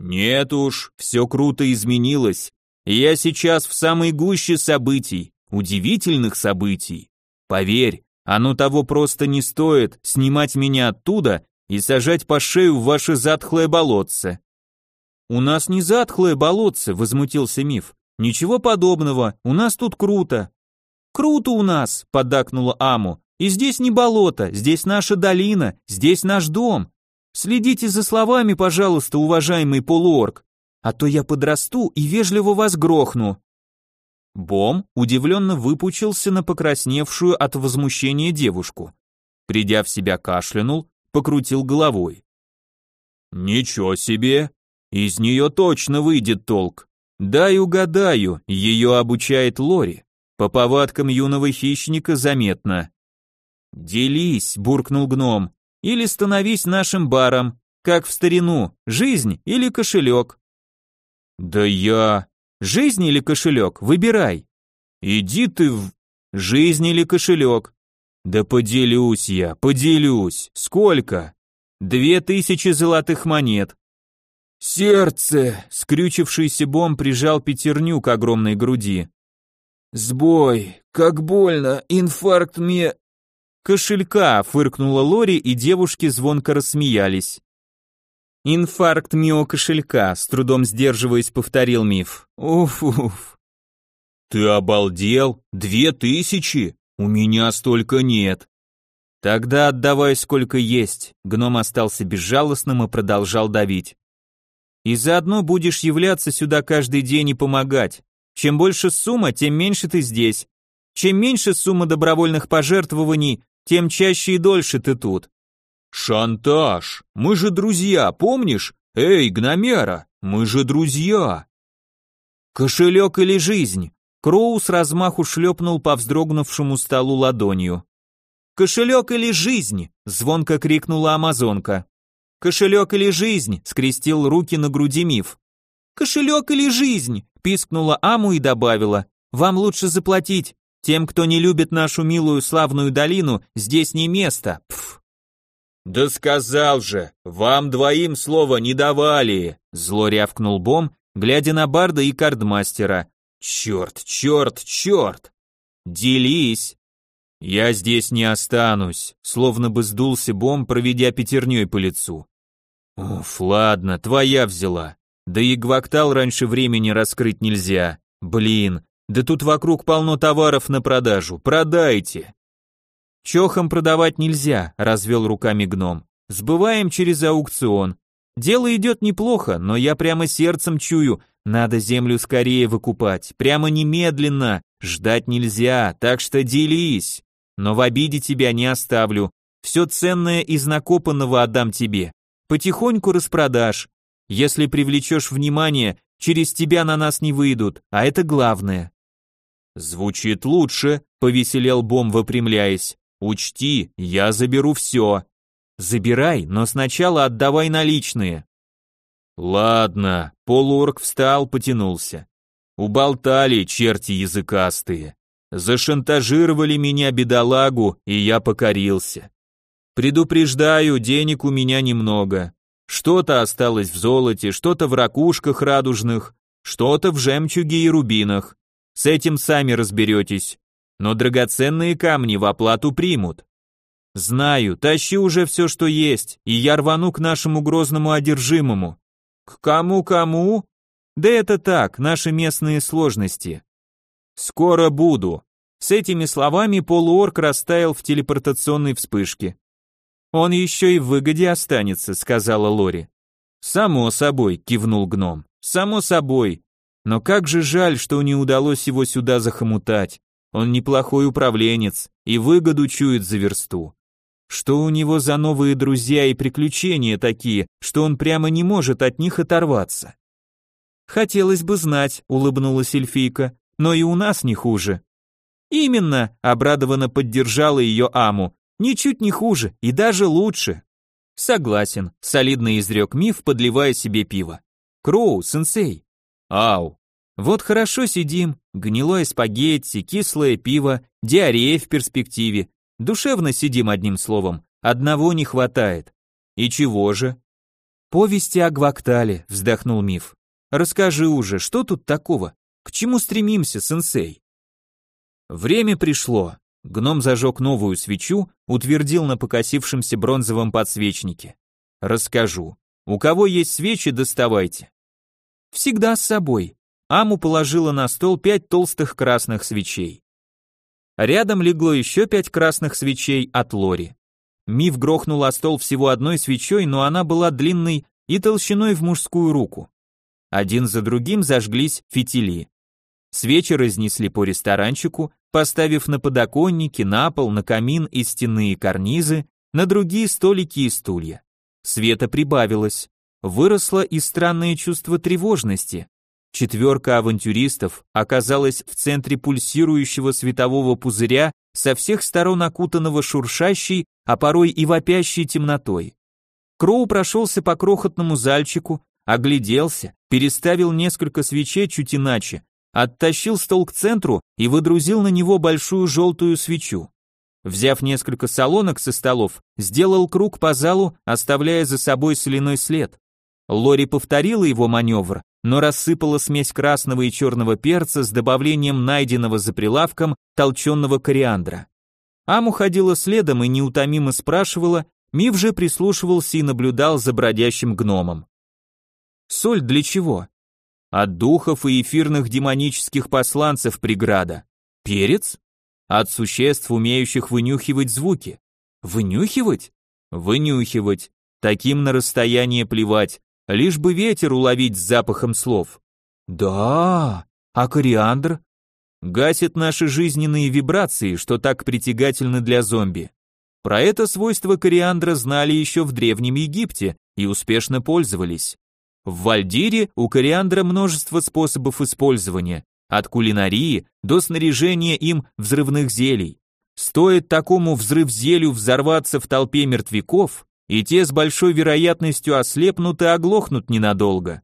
Нет уж, все круто изменилось. Я сейчас в самой гуще событий, удивительных событий. Поверь, оно того просто не стоит, снимать меня оттуда и сажать по шею в ваше затхлое болотце. У нас не затхлое болотце, возмутился Миф. Ничего подобного, у нас тут круто. Круто у нас, поддакнула Аму. И здесь не болото, здесь наша долина, здесь наш дом. Следите за словами, пожалуйста, уважаемый полуорг, а то я подрасту и вежливо вас грохну. Бом удивленно выпучился на покрасневшую от возмущения девушку. Придя в себя, кашлянул, покрутил головой. «Ничего себе! Из нее точно выйдет толк. Дай угадаю, ее обучает Лори. По повадкам юного хищника заметно». «Делись», — буркнул гном, — «или становись нашим баром, как в старину, жизнь или кошелек». «Да я...» «Жизнь или кошелек? Выбирай». «Иди ты в...» «Жизнь или кошелек?» Да поделюсь я, поделюсь. Сколько? Две тысячи золотых монет. Сердце! Скрючившийся бом прижал пятерню к огромной груди. Сбой, как больно, инфаркт мне... Кошелька, фыркнула Лори, и девушки звонко рассмеялись. Инфаркт мио кошелька, с трудом сдерживаясь, повторил миф. Уф-уф. Ты обалдел? Две тысячи? «У меня столько нет». «Тогда отдавай сколько есть», гном остался безжалостным и продолжал давить. «И заодно будешь являться сюда каждый день и помогать. Чем больше сумма, тем меньше ты здесь. Чем меньше сумма добровольных пожертвований, тем чаще и дольше ты тут». «Шантаж! Мы же друзья, помнишь? Эй, гномера, мы же друзья!» «Кошелек или жизнь? Кроу с размаху шлепнул по вздрогнувшему столу ладонью. «Кошелек или жизнь?» — звонко крикнула амазонка. «Кошелек или жизнь?» — скрестил руки на груди миф. «Кошелек или жизнь?» — пискнула Аму и добавила. «Вам лучше заплатить. Тем, кто не любит нашу милую славную долину, здесь не место. Пф». «Да сказал же, вам двоим слова не давали!» Зло рявкнул Бом, глядя на Барда и Кардмастера. Черт, черт, черт! Делись! Я здесь не останусь, словно бы сдулся бом, проведя пятерней по лицу. Уф, ладно, твоя взяла. Да и гвактал раньше времени раскрыть нельзя. Блин, да тут вокруг полно товаров на продажу, продайте. Чохом продавать нельзя, развел руками гном. Сбываем через аукцион. Дело идет неплохо, но я прямо сердцем чую, надо землю скорее выкупать, прямо немедленно, ждать нельзя, так что делись. Но в обиде тебя не оставлю, все ценное из накопанного отдам тебе. Потихоньку распродашь. Если привлечешь внимание, через тебя на нас не выйдут, а это главное. Звучит лучше, повеселел Бом, выпрямляясь. Учти, я заберу все. Забирай, но сначала отдавай наличные. Ладно, полуорг встал, потянулся. Уболтали черти языкастые. Зашантажировали меня бедолагу, и я покорился. Предупреждаю, денег у меня немного. Что-то осталось в золоте, что-то в ракушках радужных, что-то в жемчуге и рубинах. С этим сами разберетесь. Но драгоценные камни в оплату примут. Знаю, тащи уже все, что есть, и я рвану к нашему грозному одержимому. К кому-кому? Да это так, наши местные сложности. Скоро буду. С этими словами полуорк растаял в телепортационной вспышке. Он еще и в выгоде останется, сказала Лори. Само собой, кивнул гном. Само собой. Но как же жаль, что не удалось его сюда захомутать. Он неплохой управленец и выгоду чует за версту. Что у него за новые друзья и приключения такие, что он прямо не может от них оторваться? Хотелось бы знать, улыбнулась эльфийка, но и у нас не хуже. Именно, обрадованно поддержала ее Аму. Ничуть не хуже и даже лучше. Согласен, солидно изрек миф, подливая себе пиво. Кроу, сенсей. Ау. Вот хорошо сидим, гнилое спагетти, кислое пиво, диарея в перспективе. Душевно сидим одним словом, одного не хватает. И чего же? Повести о Гвактале, вздохнул миф. Расскажи уже, что тут такого? К чему стремимся, сенсей? Время пришло. Гном зажег новую свечу, утвердил на покосившемся бронзовом подсвечнике. Расскажу. У кого есть свечи, доставайте. Всегда с собой. Аму положила на стол пять толстых красных свечей. Рядом легло еще пять красных свечей от Лори. Миф грохнул о стол всего одной свечой, но она была длинной и толщиной в мужскую руку. Один за другим зажглись фитили. Свечи разнесли по ресторанчику, поставив на подоконники, на пол, на камин и стенные карнизы, на другие столики и стулья. Света прибавилось. Выросло и странное чувство тревожности. Четверка авантюристов оказалась в центре пульсирующего светового пузыря со всех сторон окутанного шуршащей, а порой и вопящей темнотой. Кроу прошелся по крохотному зальчику, огляделся, переставил несколько свечей чуть иначе, оттащил стол к центру и выдрузил на него большую желтую свечу. Взяв несколько солонок со столов, сделал круг по залу, оставляя за собой соляной след. Лори повторила его маневр, но рассыпала смесь красного и черного перца с добавлением найденного за прилавком толченного кориандра. Ам уходила следом и неутомимо спрашивала, Мив же прислушивался и наблюдал за бродящим гномом. «Соль для чего?» От духов и эфирных демонических посланцев преграда. Перец? От существ, умеющих вынюхивать звуки. Вынюхивать? Вынюхивать. Таким на расстояние плевать, лишь бы ветер уловить с запахом слов. Да, а кориандр? Гасит наши жизненные вибрации, что так притягательно для зомби. Про это свойство кориандра знали еще в Древнем Египте и успешно пользовались. В Вальдире у кориандра множество способов использования, от кулинарии до снаряжения им взрывных зелий. Стоит такому взрыв зелью взорваться в толпе мертвяков, и те с большой вероятностью ослепнут и оглохнут ненадолго.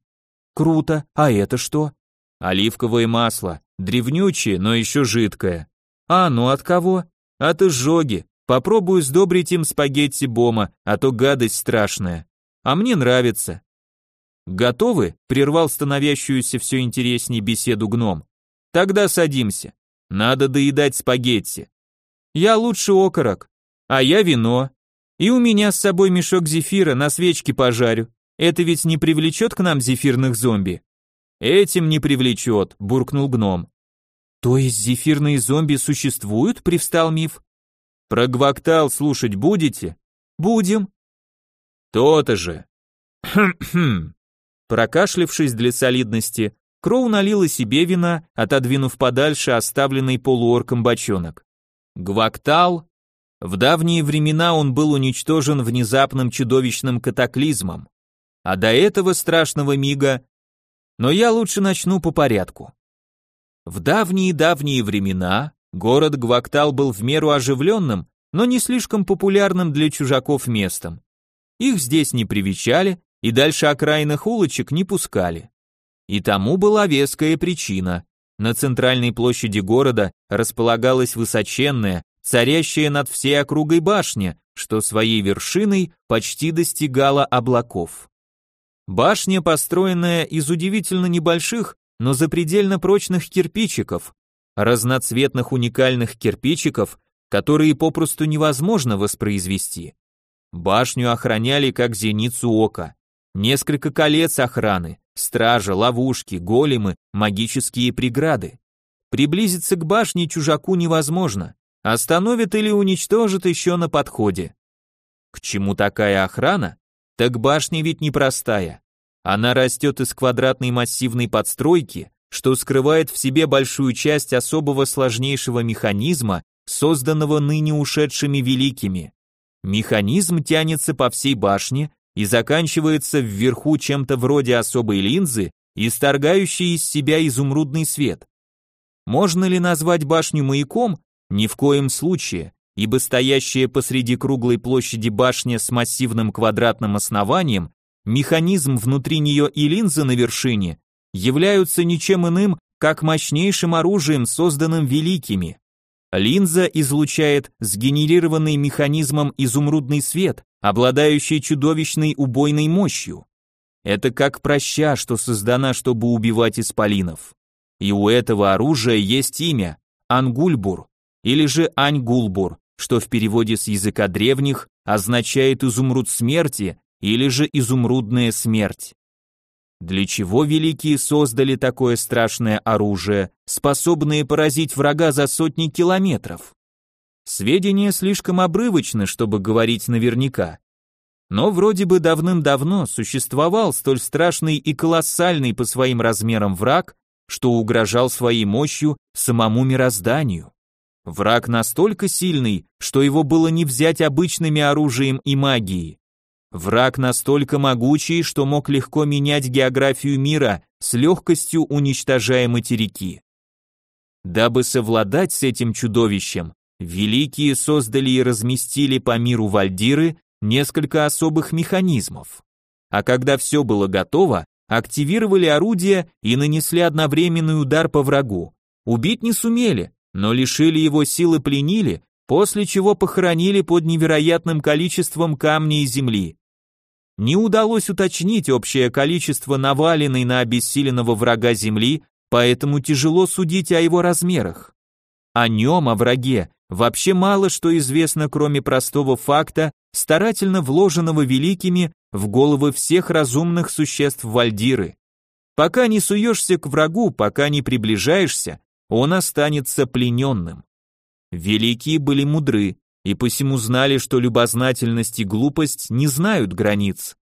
Круто, а это что? Оливковое масло, древнючее, но еще жидкое. А, ну от кого? От изжоги. Попробую сдобрить им спагетти бома, а то гадость страшная. А мне нравится. «Готовы?» — прервал становящуюся все интересней беседу гном. «Тогда садимся. Надо доедать спагетти. Я лучше окорок, а я вино. И у меня с собой мешок зефира, на свечке пожарю. Это ведь не привлечет к нам зефирных зомби?» «Этим не привлечет», — буркнул гном. «То есть зефирные зомби существуют?» — привстал миф. «Про гвактал слушать будете?» «Будем». «То-то же». «Хм-хм», Прокашлившись для солидности, Кроу налила себе вина, отодвинув подальше оставленный полуорком бочонок. Гвактал. В давние времена он был уничтожен внезапным чудовищным катаклизмом. А до этого страшного мига... Но я лучше начну по порядку. В давние-давние времена город Гвактал был в меру оживленным, но не слишком популярным для чужаков местом. Их здесь не привечали, и дальше окраинных улочек не пускали. И тому была веская причина. На центральной площади города располагалась высоченная, царящая над всей округой башня, что своей вершиной почти достигала облаков. Башня, построенная из удивительно небольших, но запредельно прочных кирпичиков, разноцветных уникальных кирпичиков, которые попросту невозможно воспроизвести. Башню охраняли как зеницу ока. Несколько колец охраны, стража, ловушки, големы, магические преграды. Приблизиться к башне чужаку невозможно. Остановит или уничтожит еще на подходе. К чему такая охрана? Так башня ведь непростая. Она растет из квадратной массивной подстройки, что скрывает в себе большую часть особого сложнейшего механизма, созданного ныне ушедшими великими. Механизм тянется по всей башне и заканчивается вверху чем-то вроде особой линзы, исторгающей из себя изумрудный свет. Можно ли назвать башню маяком? Ни в коем случае, ибо стоящая посреди круглой площади башня с массивным квадратным основанием, механизм внутри нее и линза на вершине являются ничем иным, как мощнейшим оружием, созданным великими. Линза излучает сгенерированный механизмом изумрудный свет, обладающий чудовищной убойной мощью. Это как проща, что создана, чтобы убивать исполинов. И у этого оружия есть имя – Ангульбур, или же Аньгулбур, что в переводе с языка древних означает изумруд смерти или же изумрудная смерть. Для чего великие создали такое страшное оружие, способное поразить врага за сотни километров? Сведения слишком обрывочны, чтобы говорить наверняка. Но вроде бы давным-давно существовал столь страшный и колоссальный по своим размерам враг, что угрожал своей мощью самому мирозданию. Враг настолько сильный, что его было не взять обычными оружием и магией. Враг настолько могучий, что мог легко менять географию мира, с легкостью уничтожая материки. Дабы совладать с этим чудовищем, великие создали и разместили по миру Вальдиры несколько особых механизмов. А когда все было готово, активировали орудия и нанесли одновременный удар по врагу. Убить не сумели, но лишили его силы пленили, после чего похоронили под невероятным количеством камней и земли. Не удалось уточнить общее количество наваленной на обессиленного врага земли, поэтому тяжело судить о его размерах. О нем, о враге, вообще мало что известно, кроме простого факта, старательно вложенного великими в головы всех разумных существ Вальдиры. Пока не суешься к врагу, пока не приближаешься, он останется плененным. Великие были мудры, и посему знали, что любознательность и глупость не знают границ.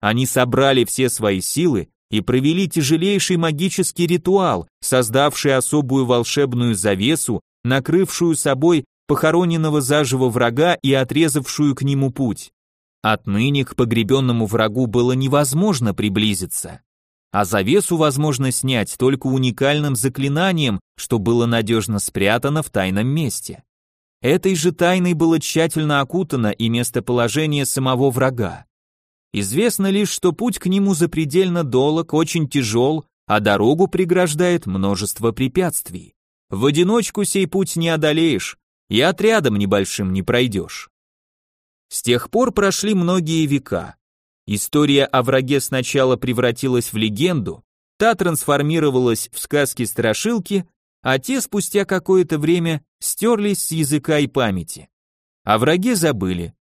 Они собрали все свои силы и провели тяжелейший магический ритуал, создавший особую волшебную завесу, накрывшую собой похороненного заживо врага и отрезавшую к нему путь. Отныне к погребенному врагу было невозможно приблизиться, а завесу возможно снять только уникальным заклинанием, что было надежно спрятано в тайном месте. Этой же тайной было тщательно окутано и местоположение самого врага. Известно лишь, что путь к нему запредельно долг, очень тяжел, а дорогу преграждает множество препятствий. В одиночку сей путь не одолеешь, и отрядом небольшим не пройдешь. С тех пор прошли многие века. История о враге сначала превратилась в легенду, та трансформировалась в сказки-страшилки, а те спустя какое-то время стерлись с языка и памяти. О враге забыли.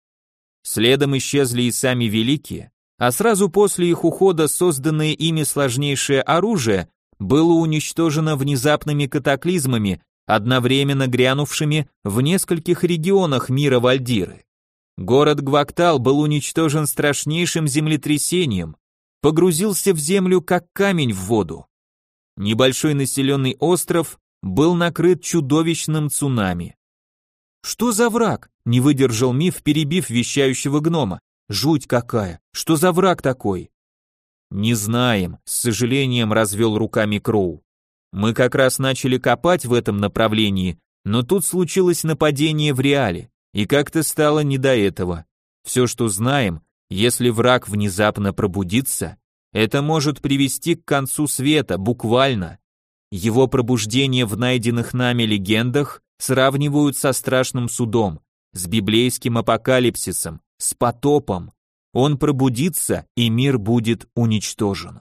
Следом исчезли и сами великие, а сразу после их ухода созданное ими сложнейшее оружие было уничтожено внезапными катаклизмами, одновременно грянувшими в нескольких регионах мира Вальдиры. Город Гвактал был уничтожен страшнейшим землетрясением, погрузился в землю как камень в воду. Небольшой населенный остров был накрыт чудовищным цунами. Что за враг? Не выдержал миф, перебив вещающего гнома. Жуть какая! Что за враг такой? Не знаем, с сожалением развел руками Кроу. Мы как раз начали копать в этом направлении, но тут случилось нападение в реале, и как-то стало не до этого. Все, что знаем, если враг внезапно пробудится, это может привести к концу света, буквально. Его пробуждение в найденных нами легендах сравнивают со страшным судом, с библейским апокалипсисом, с потопом. Он пробудится, и мир будет уничтожен.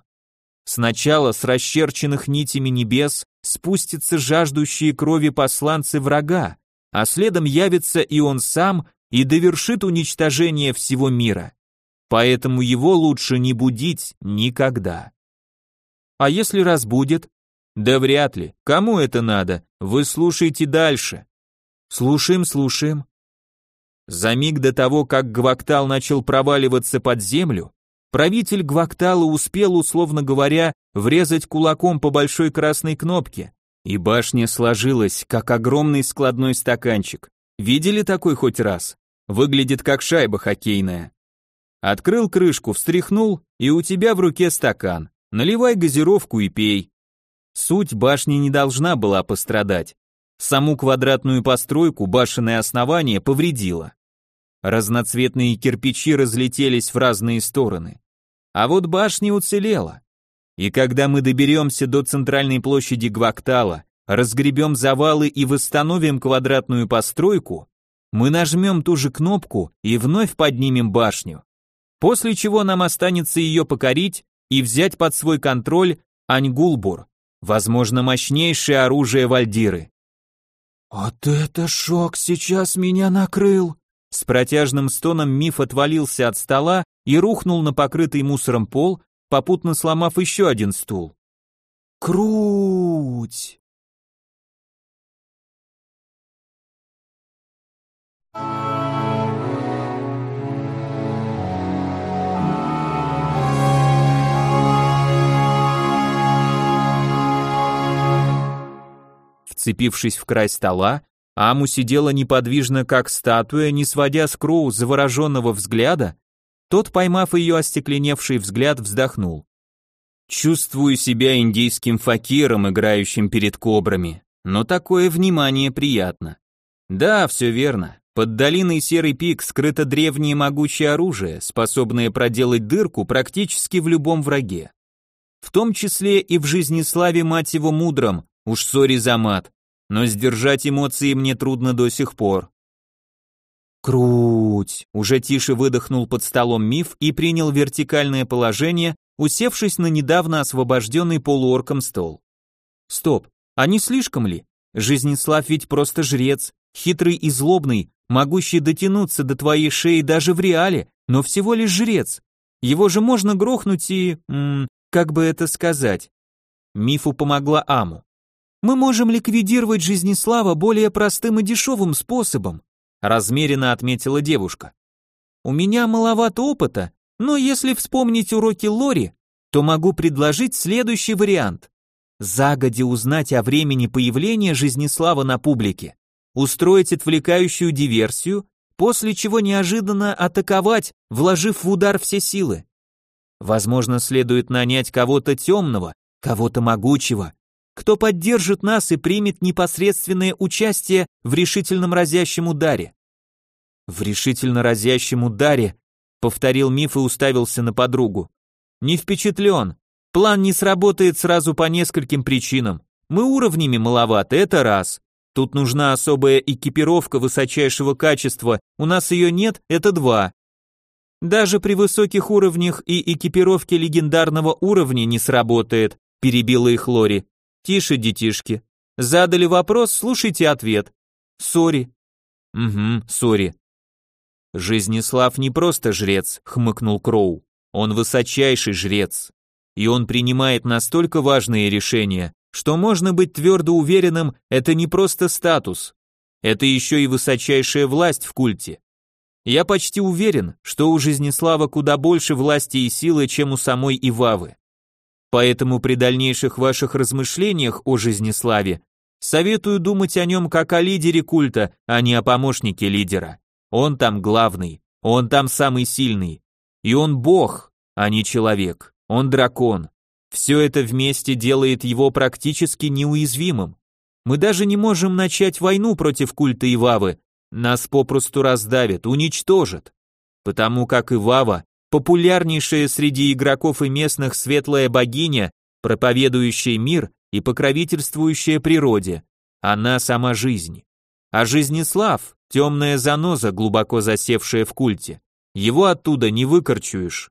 Сначала с расчерченных нитями небес спустятся жаждущие крови посланцы врага, а следом явится и он сам и довершит уничтожение всего мира. Поэтому его лучше не будить никогда. А если разбудит? Да вряд ли. Кому это надо? Вы слушайте дальше. Слушаем, слушаем. За миг до того, как Гвактал начал проваливаться под землю, правитель Гвактала успел, условно говоря, врезать кулаком по большой красной кнопке, и башня сложилась, как огромный складной стаканчик. Видели такой хоть раз? Выглядит как шайба хоккейная. Открыл крышку, встряхнул, и у тебя в руке стакан. Наливай газировку и пей. Суть башни не должна была пострадать. Саму квадратную постройку башенное основание повредило. Разноцветные кирпичи разлетелись в разные стороны. А вот башня уцелела. И когда мы доберемся до центральной площади Гвактала, разгребем завалы и восстановим квадратную постройку, мы нажмем ту же кнопку и вновь поднимем башню. После чего нам останется ее покорить и взять под свой контроль Аньгулбур, возможно, мощнейшее оружие Вальдиры. «Вот это шок сейчас меня накрыл!» С протяжным стоном миф отвалился от стола и рухнул на покрытый мусором пол, попутно сломав еще один стул. «Круть!» Вцепившись в край стола, Аму сидела неподвижно, как статуя, не сводя с Кроу завороженного взгляда. Тот, поймав ее остекленевший взгляд, вздохнул. «Чувствую себя индийским факиром, играющим перед кобрами, но такое внимание приятно. Да, все верно. Под долиной Серый Пик скрыто древнее могучее оружие, способное проделать дырку практически в любом враге. В том числе и в жизни славе мать его мудром, Уж сори за мат, но сдержать эмоции мне трудно до сих пор. Круть! Уже тише выдохнул под столом миф и принял вертикальное положение, усевшись на недавно освобожденный полуорком стол. Стоп, а не слишком ли? Жизнеслав ведь просто жрец, хитрый и злобный, могущий дотянуться до твоей шеи даже в реале, но всего лишь жрец. Его же можно грохнуть и... М, как бы это сказать? Мифу помогла Аму. Мы можем ликвидировать Жизнеслава более простым и дешевым способом, размеренно отметила девушка. У меня маловато опыта, но если вспомнить уроки Лори, то могу предложить следующий вариант. Загодя узнать о времени появления Жизнеслава на публике, устроить отвлекающую диверсию, после чего неожиданно атаковать, вложив в удар все силы. Возможно, следует нанять кого-то темного, кого-то могучего, кто поддержит нас и примет непосредственное участие в решительном разящем ударе. В решительно разящем ударе, повторил миф и уставился на подругу. Не впечатлен. План не сработает сразу по нескольким причинам. Мы уровнями маловаты, это раз. Тут нужна особая экипировка высочайшего качества, у нас ее нет, это два. Даже при высоких уровнях и экипировке легендарного уровня не сработает, перебила их Лори. Тише, детишки. Задали вопрос, слушайте ответ. Сорри. Угу, сорри. Жизнеслав не просто жрец, хмыкнул Кроу. Он высочайший жрец. И он принимает настолько важные решения, что можно быть твердо уверенным, это не просто статус. Это еще и высочайшая власть в культе. Я почти уверен, что у Жизнеслава куда больше власти и силы, чем у самой Ивавы. Поэтому при дальнейших ваших размышлениях о жизнеславе советую думать о нем как о лидере культа, а не о помощнике лидера. Он там главный, он там самый сильный. И он бог, а не человек. Он дракон. Все это вместе делает его практически неуязвимым. Мы даже не можем начать войну против культа Ивавы. Нас попросту раздавят, уничтожат. Потому как Ивава популярнейшая среди игроков и местных светлая богиня, проповедующая мир и покровительствующая природе. Она сама жизнь. А Жизнеслав – темная заноза, глубоко засевшая в культе. Его оттуда не выкорчуешь.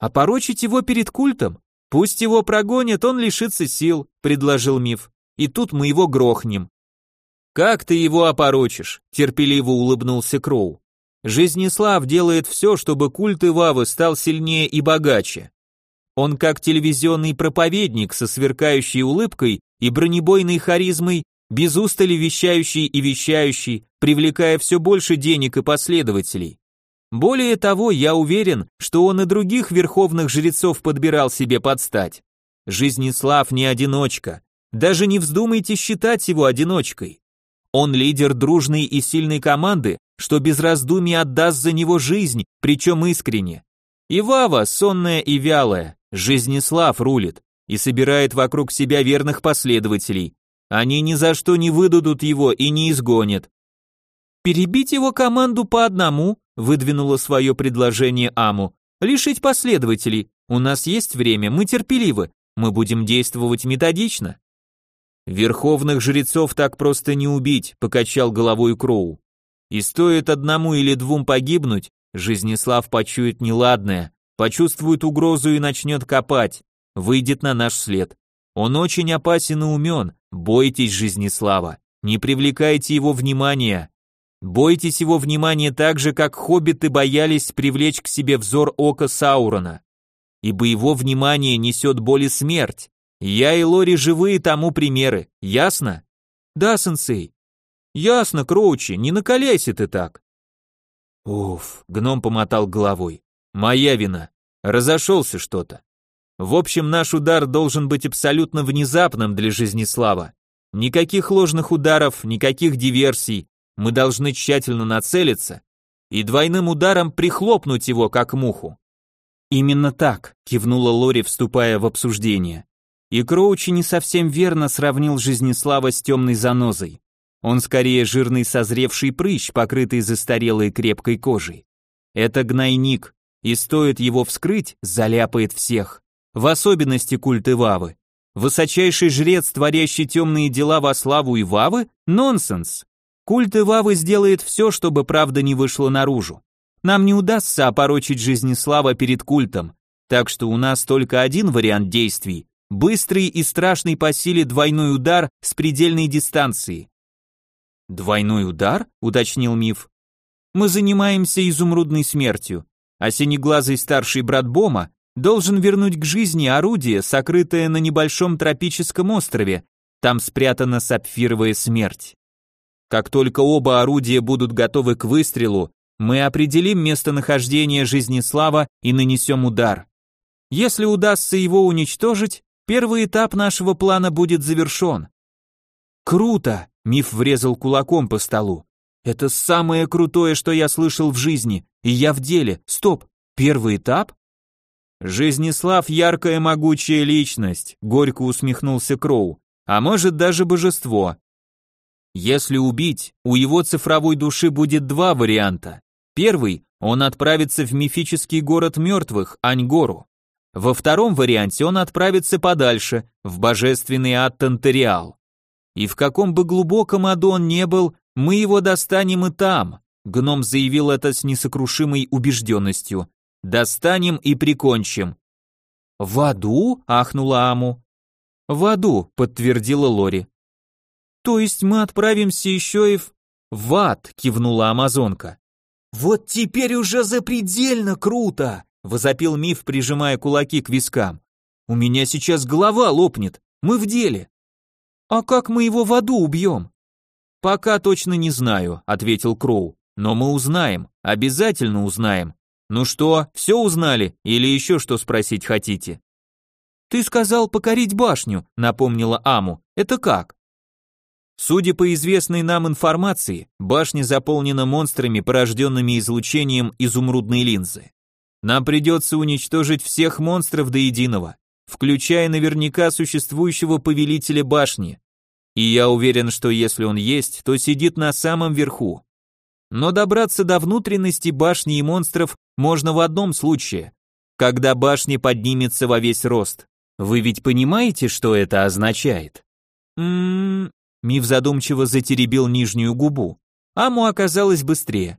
А порочить его перед культом? Пусть его прогонят, он лишится сил, предложил миф. И тут мы его грохнем. Как ты его опорочишь? терпеливо улыбнулся Кроу. Жизнеслав делает все, чтобы культ Ивавы стал сильнее и богаче. Он как телевизионный проповедник со сверкающей улыбкой и бронебойной харизмой, без устали вещающий и вещающий, привлекая все больше денег и последователей. Более того, я уверен, что он и других верховных жрецов подбирал себе под стать. Жизнеслав не одиночка. Даже не вздумайте считать его одиночкой. Он лидер дружной и сильной команды, что без раздумий отдаст за него жизнь, причем искренне. И Вава, сонная и вялая, Жизнеслав рулит и собирает вокруг себя верных последователей. Они ни за что не выдадут его и не изгонят. Перебить его команду по одному, выдвинула свое предложение Аму. Лишить последователей. У нас есть время, мы терпеливы. Мы будем действовать методично. Верховных жрецов так просто не убить, покачал головой Кроу. И стоит одному или двум погибнуть, Жизнеслав почует неладное, почувствует угрозу и начнет копать, выйдет на наш след. Он очень опасен и умен, бойтесь Жизнеслава, не привлекайте его внимания, Бойтесь его внимания так же, как хоббиты боялись привлечь к себе взор ока Саурона. Ибо его внимание несет боль и смерть. Я и Лори живые тому примеры, ясно? Да, сенсей. Ясно, Кроучи, не накаляйся ты так. Уф, гном помотал головой. Моя вина. Разошелся что-то. В общем, наш удар должен быть абсолютно внезапным для Жизнеслава. Никаких ложных ударов, никаких диверсий, мы должны тщательно нацелиться и двойным ударом прихлопнуть его, как муху. Именно так, кивнула Лори, вступая в обсуждение. И Кроучи не совсем верно сравнил Жизнеслава с темной занозой. Он скорее жирный созревший прыщ, покрытый застарелой крепкой кожей. Это гнойник, и стоит его вскрыть, заляпает всех, в особенности культ Ивавы. Высочайший жрец, творящий темные дела во славу Ивавы? Нонсенс. Культ Ивавы сделает все, чтобы правда не вышла наружу. Нам не удастся опорочить Жизнеслава перед культом, так что у нас только один вариант действий – быстрый и страшный по силе двойной удар с предельной дистанции. «Двойной удар?» – уточнил Миф. «Мы занимаемся изумрудной смертью, а синеглазый старший брат Бома должен вернуть к жизни орудие, сокрытое на небольшом тропическом острове, там спрятана сапфировая смерть. Как только оба орудия будут готовы к выстрелу, мы определим местонахождение Жизнеслава и нанесем удар. Если удастся его уничтожить, первый этап нашего плана будет завершен. Круто! Миф врезал кулаком по столу. Это самое крутое, что я слышал в жизни, и я в деле. Стоп, первый этап? Жизнеслав яркая могучая личность, горько усмехнулся Кроу. А может даже божество. Если убить, у его цифровой души будет два варианта. Первый, он отправится в мифический город мертвых, Аньгору. Во втором варианте он отправится подальше, в божественный Аттентериал. И в каком бы глубоком аду он не был, мы его достанем и там. Гном заявил это с несокрушимой убежденностью. Достанем и прикончим. В аду? ахнула Аму. В аду, подтвердила Лори. То есть мы отправимся еще и в... В ад, кивнула амазонка. Вот теперь уже запредельно круто, возопил миф, прижимая кулаки к вискам. У меня сейчас голова лопнет, мы в деле. А как мы его в аду убьем? Пока точно не знаю, ответил Кроу, но мы узнаем, обязательно узнаем. Ну что, все узнали или еще что спросить хотите? Ты сказал покорить башню, напомнила Аму. Это как? Судя по известной нам информации, башня заполнена монстрами, порожденными излучением изумрудной линзы. Нам придется уничтожить всех монстров до единого, включая наверняка существующего повелителя башни. И я уверен, что если он есть, то сидит на самом верху. Но добраться до внутренности башни и монстров можно в одном случае, когда башня поднимется во весь рост. Вы ведь понимаете, что это означает? Ммм, Миф задумчиво затеребил нижнюю губу. Аму оказалось быстрее.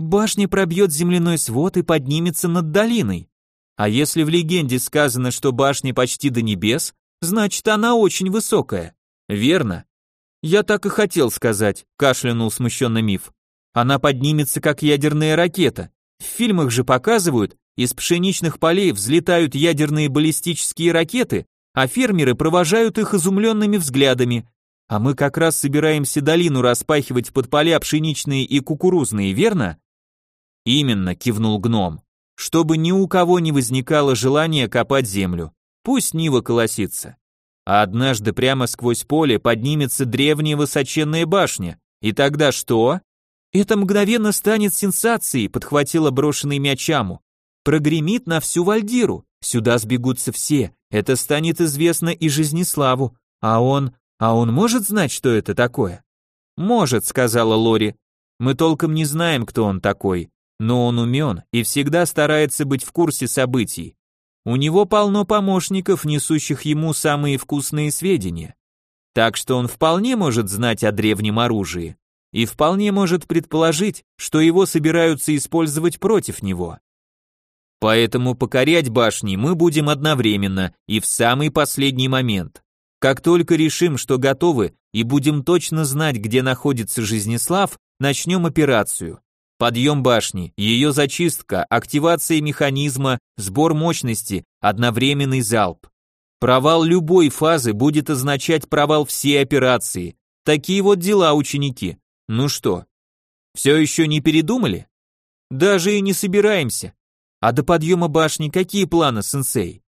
Башня пробьет земляной свод и поднимется над долиной. А если в легенде сказано, что башня почти до небес, значит она очень высокая. Верно? Я так и хотел сказать, кашлянул смущенно миф. Она поднимется как ядерная ракета. В фильмах же показывают, из пшеничных полей взлетают ядерные баллистические ракеты, а фермеры провожают их изумленными взглядами. А мы как раз собираемся долину распахивать под поля пшеничные и кукурузные, верно? Именно, кивнул гном. Чтобы ни у кого не возникало желания копать землю. Пусть Нива колосится. А однажды прямо сквозь поле поднимется древняя высоченная башня. И тогда что? Это мгновенно станет сенсацией, подхватила брошенный мячаму. Прогремит на всю Вальдиру. Сюда сбегутся все. Это станет известно и Жизнеславу. А он... А он может знать, что это такое? Может, сказала Лори. Мы толком не знаем, кто он такой. Но он умен и всегда старается быть в курсе событий. У него полно помощников, несущих ему самые вкусные сведения. Так что он вполне может знать о древнем оружии и вполне может предположить, что его собираются использовать против него. Поэтому покорять башни мы будем одновременно и в самый последний момент. Как только решим, что готовы и будем точно знать, где находится Жизнеслав, начнем операцию. Подъем башни, ее зачистка, активация механизма, сбор мощности, одновременный залп. Провал любой фазы будет означать провал всей операции. Такие вот дела, ученики. Ну что, все еще не передумали? Даже и не собираемся. А до подъема башни какие планы, сенсей?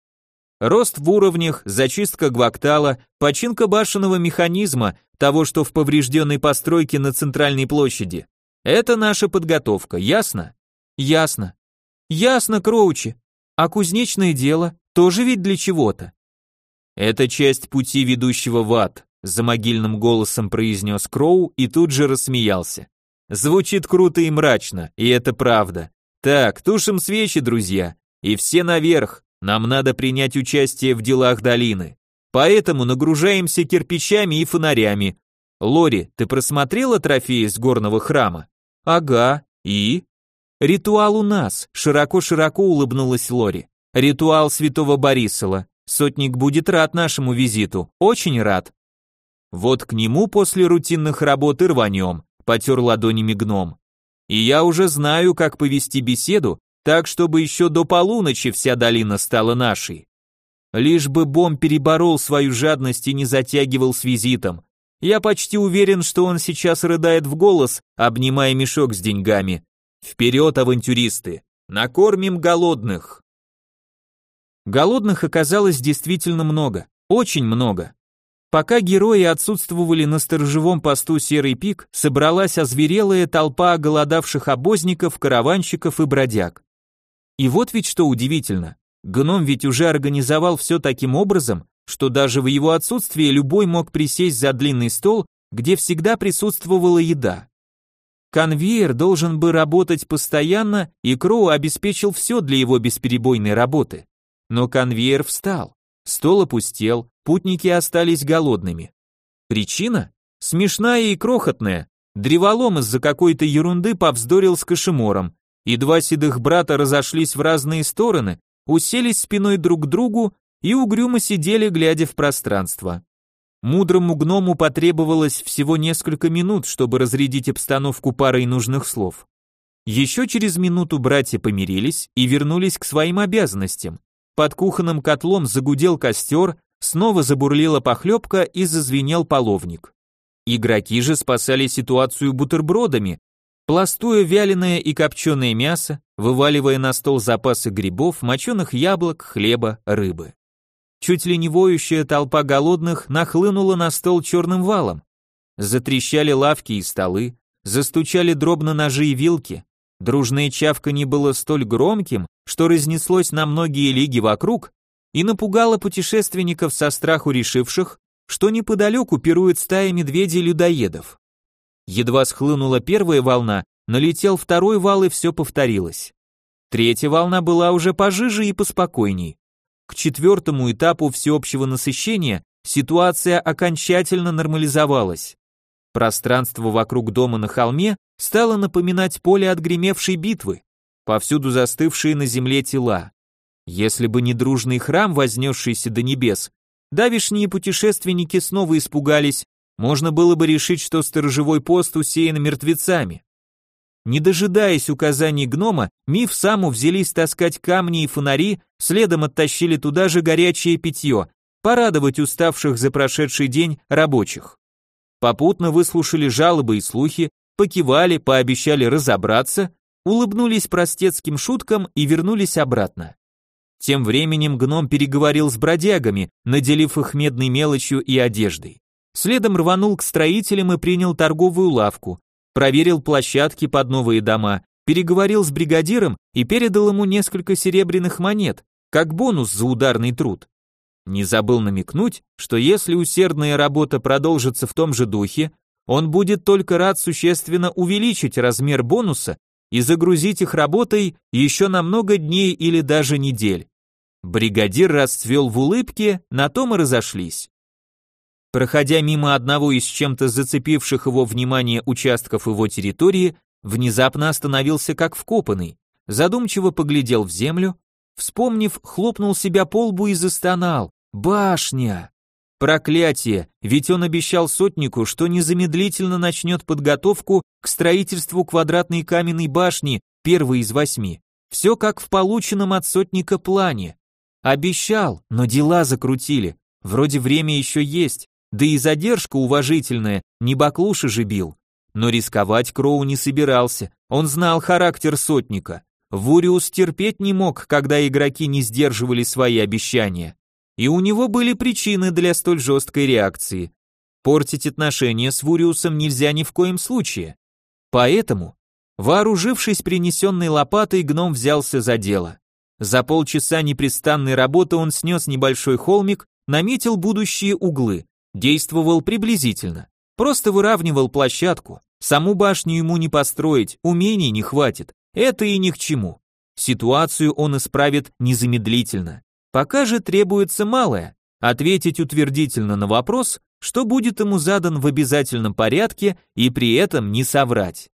Рост в уровнях, зачистка гвактала, починка башенного механизма, того, что в поврежденной постройке на центральной площади. Это наша подготовка, ясно? Ясно. Ясно, Кроучи. А кузнечное дело тоже ведь для чего-то. Это часть пути, ведущего в ад, за могильным голосом произнес Кроу и тут же рассмеялся. Звучит круто и мрачно, и это правда. Так, тушим свечи, друзья, и все наверх, нам надо принять участие в делах долины. Поэтому нагружаемся кирпичами и фонарями. Лори, ты просмотрела трофеи с горного храма? Ага, и? Ритуал у нас, широко-широко улыбнулась Лори. Ритуал святого Борисова. Сотник будет рад нашему визиту, очень рад. Вот к нему после рутинных работ и рванем, потер ладонями гном. И я уже знаю, как повести беседу, так чтобы еще до полуночи вся долина стала нашей. Лишь бы Бом переборол свою жадность и не затягивал с визитом, я почти уверен, что он сейчас рыдает в голос, обнимая мешок с деньгами. Вперед, авантюристы! Накормим голодных! Голодных оказалось действительно много, очень много. Пока герои отсутствовали на сторожевом посту Серый пик, собралась озверелая толпа голодавших обозников, караванщиков и бродяг. И вот ведь что удивительно, гном ведь уже организовал все таким образом, что даже в его отсутствии любой мог присесть за длинный стол, где всегда присутствовала еда. Конвейер должен бы работать постоянно, и Кроу обеспечил все для его бесперебойной работы. Но конвейер встал, стол опустел, путники остались голодными. Причина? Смешная и крохотная. Древолом из-за какой-то ерунды повздорил с кошемором, и два седых брата разошлись в разные стороны, уселись спиной друг к другу и угрюмо сидели, глядя в пространство. Мудрому гному потребовалось всего несколько минут, чтобы разрядить обстановку парой нужных слов. Еще через минуту братья помирились и вернулись к своим обязанностям. Под кухонным котлом загудел костер, снова забурлила похлебка и зазвенел половник. Игроки же спасали ситуацию бутербродами, пластуя вяленое и копченое мясо, вываливая на стол запасы грибов, моченых яблок, хлеба, рыбы. Чуть ли не воющая толпа голодных нахлынула на стол черным валом. Затрещали лавки и столы, застучали дробно ножи и вилки. Дружное чавканье было столь громким, что разнеслось на многие лиги вокруг и напугало путешественников со страху решивших, что неподалеку пирует стая медведей-людоедов. Едва схлынула первая волна, налетел второй вал и все повторилось. Третья волна была уже пожиже и поспокойней. К четвертому этапу всеобщего насыщения ситуация окончательно нормализовалась. Пространство вокруг дома на холме стало напоминать поле отгремевшей битвы, повсюду застывшие на земле тела. Если бы не дружный храм, вознесшийся до небес, давишние путешественники снова испугались, можно было бы решить, что сторожевой пост усеян мертвецами. Не дожидаясь указаний гнома, Миф саму взялись таскать камни и фонари, следом оттащили туда же горячее питье, порадовать уставших за прошедший день рабочих. Попутно выслушали жалобы и слухи, покивали, пообещали разобраться, улыбнулись простецким шуткам и вернулись обратно. Тем временем гном переговорил с бродягами, наделив их медной мелочью и одеждой. Следом рванул к строителям и принял торговую лавку, проверил площадки под новые дома, переговорил с бригадиром и передал ему несколько серебряных монет, как бонус за ударный труд. Не забыл намекнуть, что если усердная работа продолжится в том же духе, он будет только рад существенно увеличить размер бонуса и загрузить их работой еще на много дней или даже недель. Бригадир расцвел в улыбке, на том и разошлись. Проходя мимо одного из чем-то зацепивших его внимание участков его территории, внезапно остановился как вкопанный, задумчиво поглядел в землю, вспомнив, хлопнул себя по лбу и застонал. «Башня!» Проклятие, ведь он обещал сотнику, что незамедлительно начнет подготовку к строительству квадратной каменной башни, первой из восьми. Все как в полученном от сотника плане. Обещал, но дела закрутили. Вроде время еще есть, да и задержка уважительная, не баклуши же бил. Но рисковать Кроу не собирался, он знал характер сотника. Вуриус терпеть не мог, когда игроки не сдерживали свои обещания. И у него были причины для столь жесткой реакции. Портить отношения с Вуриусом нельзя ни в коем случае. Поэтому, вооружившись принесенной лопатой, гном взялся за дело. За полчаса непрестанной работы он снес небольшой холмик, наметил будущие углы, Действовал приблизительно. Просто выравнивал площадку. Саму башню ему не построить, умений не хватит. Это и ни к чему. Ситуацию он исправит незамедлительно. Пока же требуется малое ответить утвердительно на вопрос, что будет ему задан в обязательном порядке и при этом не соврать.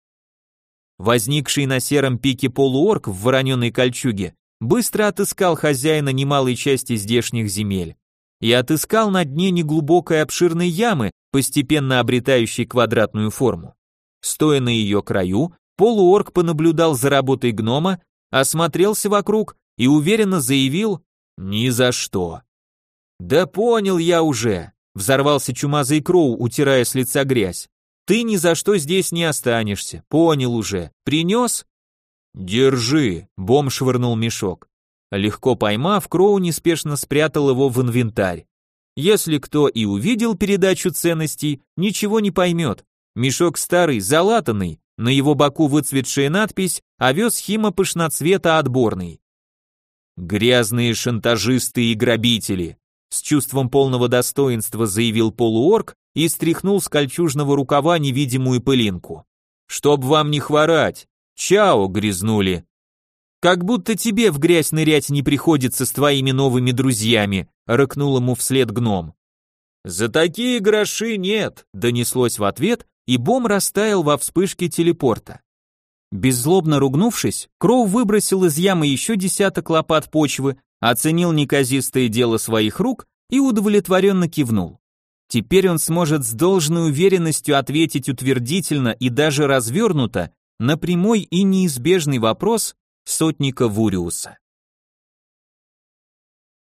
Возникший на сером пике полуорк в вороненой кольчуге быстро отыскал хозяина немалой части здешних земель и отыскал на дне неглубокой обширной ямы, постепенно обретающей квадратную форму. Стоя на ее краю, полуорк понаблюдал за работой гнома, осмотрелся вокруг и уверенно заявил «Ни за что». «Да понял я уже», — взорвался чумазый Кроу, утирая с лица грязь. «Ты ни за что здесь не останешься, понял уже. Принес?» «Держи», — бом швырнул мешок. Легко поймав, Кроу неспешно спрятал его в инвентарь. Если кто и увидел передачу ценностей, ничего не поймет. Мешок старый, залатанный, на его боку выцветшая надпись «Овес хима пышноцвета отборный». «Грязные шантажисты и грабители», с чувством полного достоинства заявил полуорк и стряхнул с кольчужного рукава невидимую пылинку. «Чтоб вам не хворать! Чао, грязнули!» Как будто тебе в грязь нырять не приходится с твоими новыми друзьями, рыкнул ему вслед гном. За такие гроши нет, донеслось в ответ, и бом растаял во вспышке телепорта. Беззлобно ругнувшись, Кроу выбросил из ямы еще десяток лопат почвы, оценил неказистое дело своих рук и удовлетворенно кивнул. Теперь он сможет с должной уверенностью ответить утвердительно и даже развернуто на прямой и неизбежный вопрос, сотника Вуриуса.